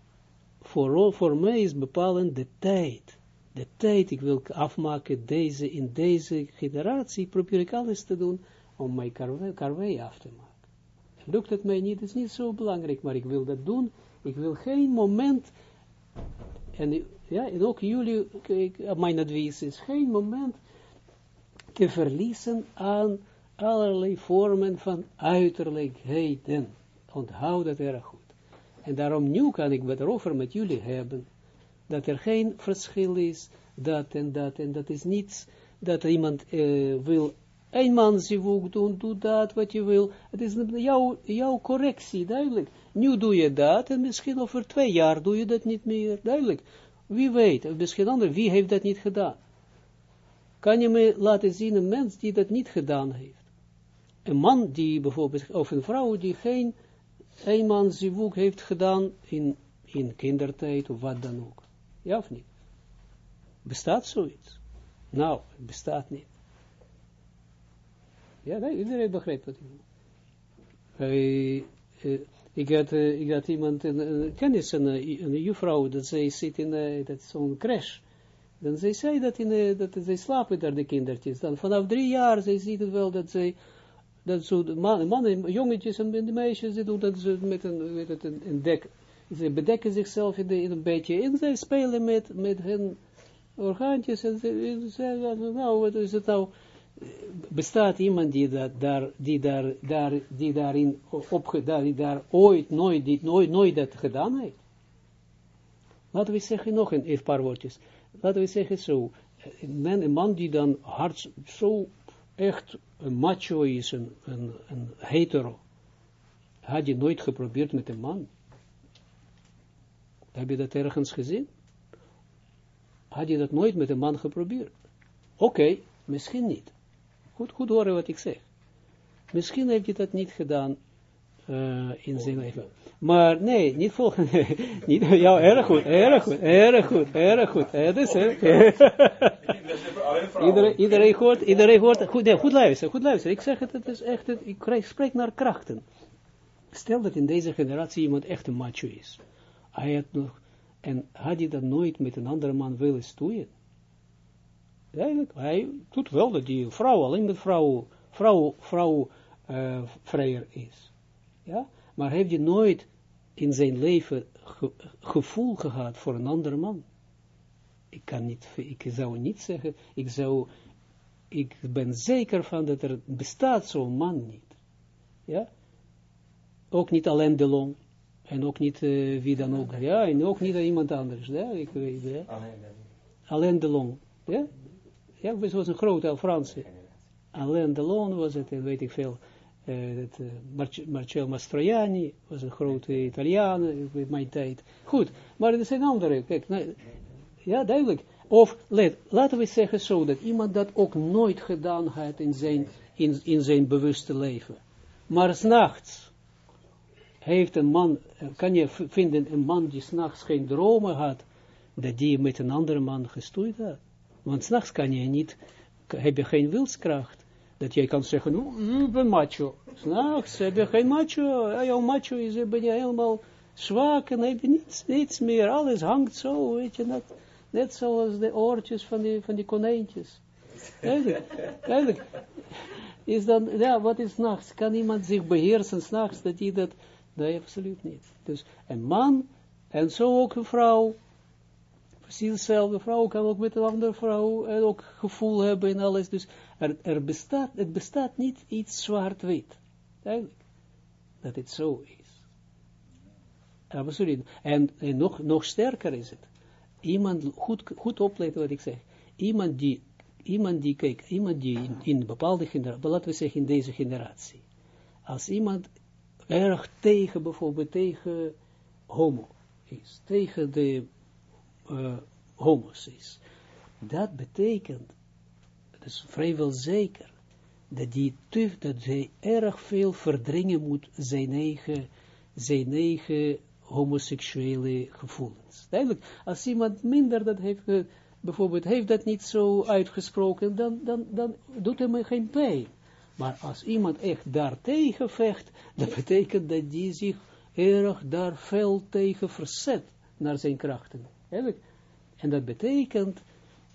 voor, voor mij is bepalend de tijd. De tijd, ik wil afmaken deze, in deze generatie, probeer ik alles te doen om mijn karwei af te maken. Lukt het mij niet, het is niet zo belangrijk, maar ik wil dat doen. Ik wil geen moment, en, ja, en ook jullie, mijn advies is, geen moment te verliezen aan allerlei vormen van uiterlijkheden. Onthoud dat erg goed. En daarom nu kan ik het erover met jullie hebben, dat er geen verschil is, dat en dat, en dat is niets, dat iemand uh, wil een man zivuk doen, doe dat wat je wil. Het is jouw, jouw correctie, duidelijk. Nu doe je dat en misschien over twee jaar doe je dat niet meer, duidelijk. Wie weet, misschien ander, wie heeft dat niet gedaan? Kan je me laten zien een mens die dat niet gedaan heeft? Een man die bijvoorbeeld, of een vrouw die geen een man zivuk heeft gedaan in, in kindertijd of wat dan ook. Ja of niet? Bestaat zoiets? Nou, het bestaat niet. Ja, nee, iedereen begrijpt bedoel. Uh, ik, had, uh, ik had iemand, een, een kennis, een, een juffrouw, dat zij zit in zo'n crash. Dan zij zei dat, in, dat zij slapen daar, de kindertjes. Dan vanaf drie jaar, zij ziet het wel dat zij, dat zo, mannen, mannen, jongetjes en de meisjes, ze doen dat ze met een, met een, een dek, ze bedekken zichzelf in, een beetje, en zij spelen met, met hun orgaantjes, en ze zeggen, nou, wat is het nou, bestaat iemand die, dat, daar, die, daar, daar, die daarin op, die daar ooit, nooit, nooit, nooit dat gedaan heeft? Laten we zeggen nog een, paar woordjes. Laten we zeggen zo, een man, die dan hard, zo echt een macho is, een, een, een hetero, had je nooit geprobeerd met een man? Heb je dat ergens gezien? Had je dat nooit met een man geprobeerd? Oké, misschien niet. Goed, goed horen wat ik zeg. Misschien heb je dat niet gedaan uh, in zijn leven. Maar nee, niet volgende. niet, ja, erg goed, erg goed, erg goed, erg goed. Het is, iedereen, iedereen hoort, iedereen hoort, goed, goed luisteren, goed luisteren. Ik zeg het, het is echt, ik spreek naar krachten. Stel dat in deze generatie iemand echt een macho is. Hij had nog, en had hij dat nooit met een andere man willen stoeien? Eigenlijk, hij doet wel dat die vrouw alleen met vrouw, vrouw, vrouw uh, vrijer is. Ja, maar heeft hij nooit in zijn leven gevoel gehad voor een andere man? Ik kan niet, ik zou niet zeggen, ik zou, ik ben zeker van dat er bestaat zo'n man niet. Ja, ook niet alleen de long. En ook niet uh, wie dan ook. Ja, en ook niet iemand anders. Ja, ik weet, ja. Alleen de long. Ja, ja, het was een grote Franse. Alain Delon was het, en weet ik veel. Uh, het, uh, Marcello Mastroianni was een grote Italiaan in mijn tijd. Goed, maar er zijn andere. Kijk, nou, ja, duidelijk. Of, let, laten we zeggen zo, dat iemand dat ook nooit gedaan had in zijn, in, in zijn bewuste leven. Maar s'nachts heeft een man, kan je vinden een man die s'nachts geen dromen had, dat die met een andere man gestoeid had. Want s'nachts kan je niet, heb je geen wilskracht. Dat jij kan zeggen, nou, ik ben macho. S'nachts heb je geen macho. Ja, jouw macho is, ben je helemaal zwak en heb je niets, niets meer. Alles hangt zo, weet je, net, net zoals de oortjes van die, van die konijntjes. Eigenlijk, is dan, ja, wat is nachts? Kan iemand zich beheersen s'nachts dat hij dat, nee, absoluut niet. Dus een man, en zo ook een vrouw, precies dezelfde vrouw kan ook met een andere vrouw en ook gevoel hebben en alles. Dus er, er bestaat, het bestaat niet iets zwart-wit. Duidelijk. Dat het zo is. Absoluut. En, en nog, nog sterker is het. Iemand, goed, goed opletten wat ik zeg. Iemand die, iemand die, kijk, iemand die in, in bepaalde generatie, laten we zeggen in deze generatie. Als iemand erg tegen, bijvoorbeeld tegen homo is, tegen de uh, homo's is. Dat betekent, dat is vrijwel zeker, dat die tuf, dat hij erg veel verdringen moet zijn eigen, zijn eigen homoseksuele gevoelens. Duidelijk, als iemand minder dat heeft, bijvoorbeeld, heeft dat niet zo uitgesproken, dan, dan, dan doet hem geen pijn. Maar als iemand echt daartegen vecht, dat betekent dat die zich erg daar fel tegen verzet naar zijn krachten. En dat betekent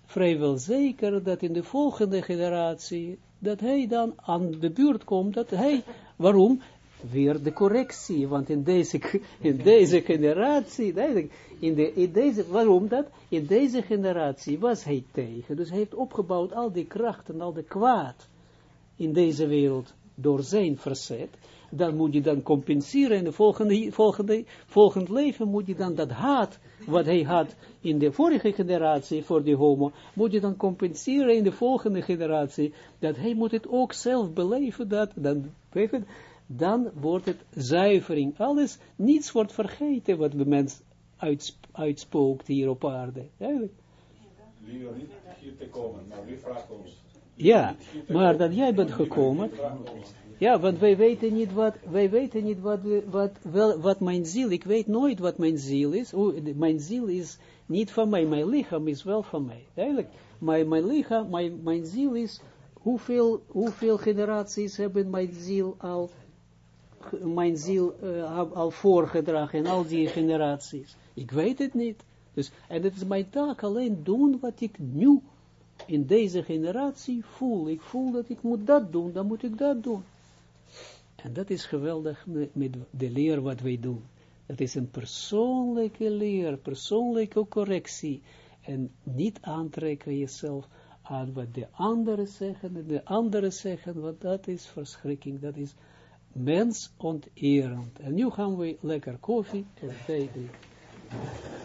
vrijwel zeker dat in de volgende generatie, dat hij dan aan de buurt komt, dat hij, waarom? Weer de correctie, want in deze, in deze generatie, in, de, in deze, waarom dat? In deze generatie was hij tegen, dus hij heeft opgebouwd al die krachten, al de kwaad in deze wereld door zijn verzet, dan moet je dan compenseren in de volgende, volgende, volgend leven moet je dan dat haat, wat hij had in de vorige generatie voor die homo, moet je dan compenseren in de volgende generatie, dat hij moet het ook zelf beleven, dat, dan, dan wordt het zuivering, alles, niets wordt vergeten wat de mens uitspookt hier op aarde. Eigenlijk. Liever niet hier te komen, maar wie vraagt ons? Ja, maar dat jij bent gekomen, ja, want wij weten niet wat, wij weten niet wat, wat, wat mijn ziel, ik weet nooit wat mijn ziel is. mijn ziel is niet van mij, mijn lichaam is wel van mij. Eigenlijk, mijn, mijn lichaam, mijn, mijn ziel is, hoeveel, hoeveel generaties hebben mijn ziel al, mijn ziel uh, al voorgedragen, al die generaties. Ik weet het niet. Dus, en het is mijn taak alleen doen wat ik nu in deze generatie voel. Ik voel dat ik moet dat doen, dan moet ik dat doen. En dat is geweldig met, de leer wat wij doen. Het is een persoonlijke leer, persoonlijke correctie. En niet aantrekken jezelf aan wat de anderen zeggen, en de anderen zeggen, want dat is verschrikking, dat is mensonterend. En nu gaan we lekker koffie en thee drinken.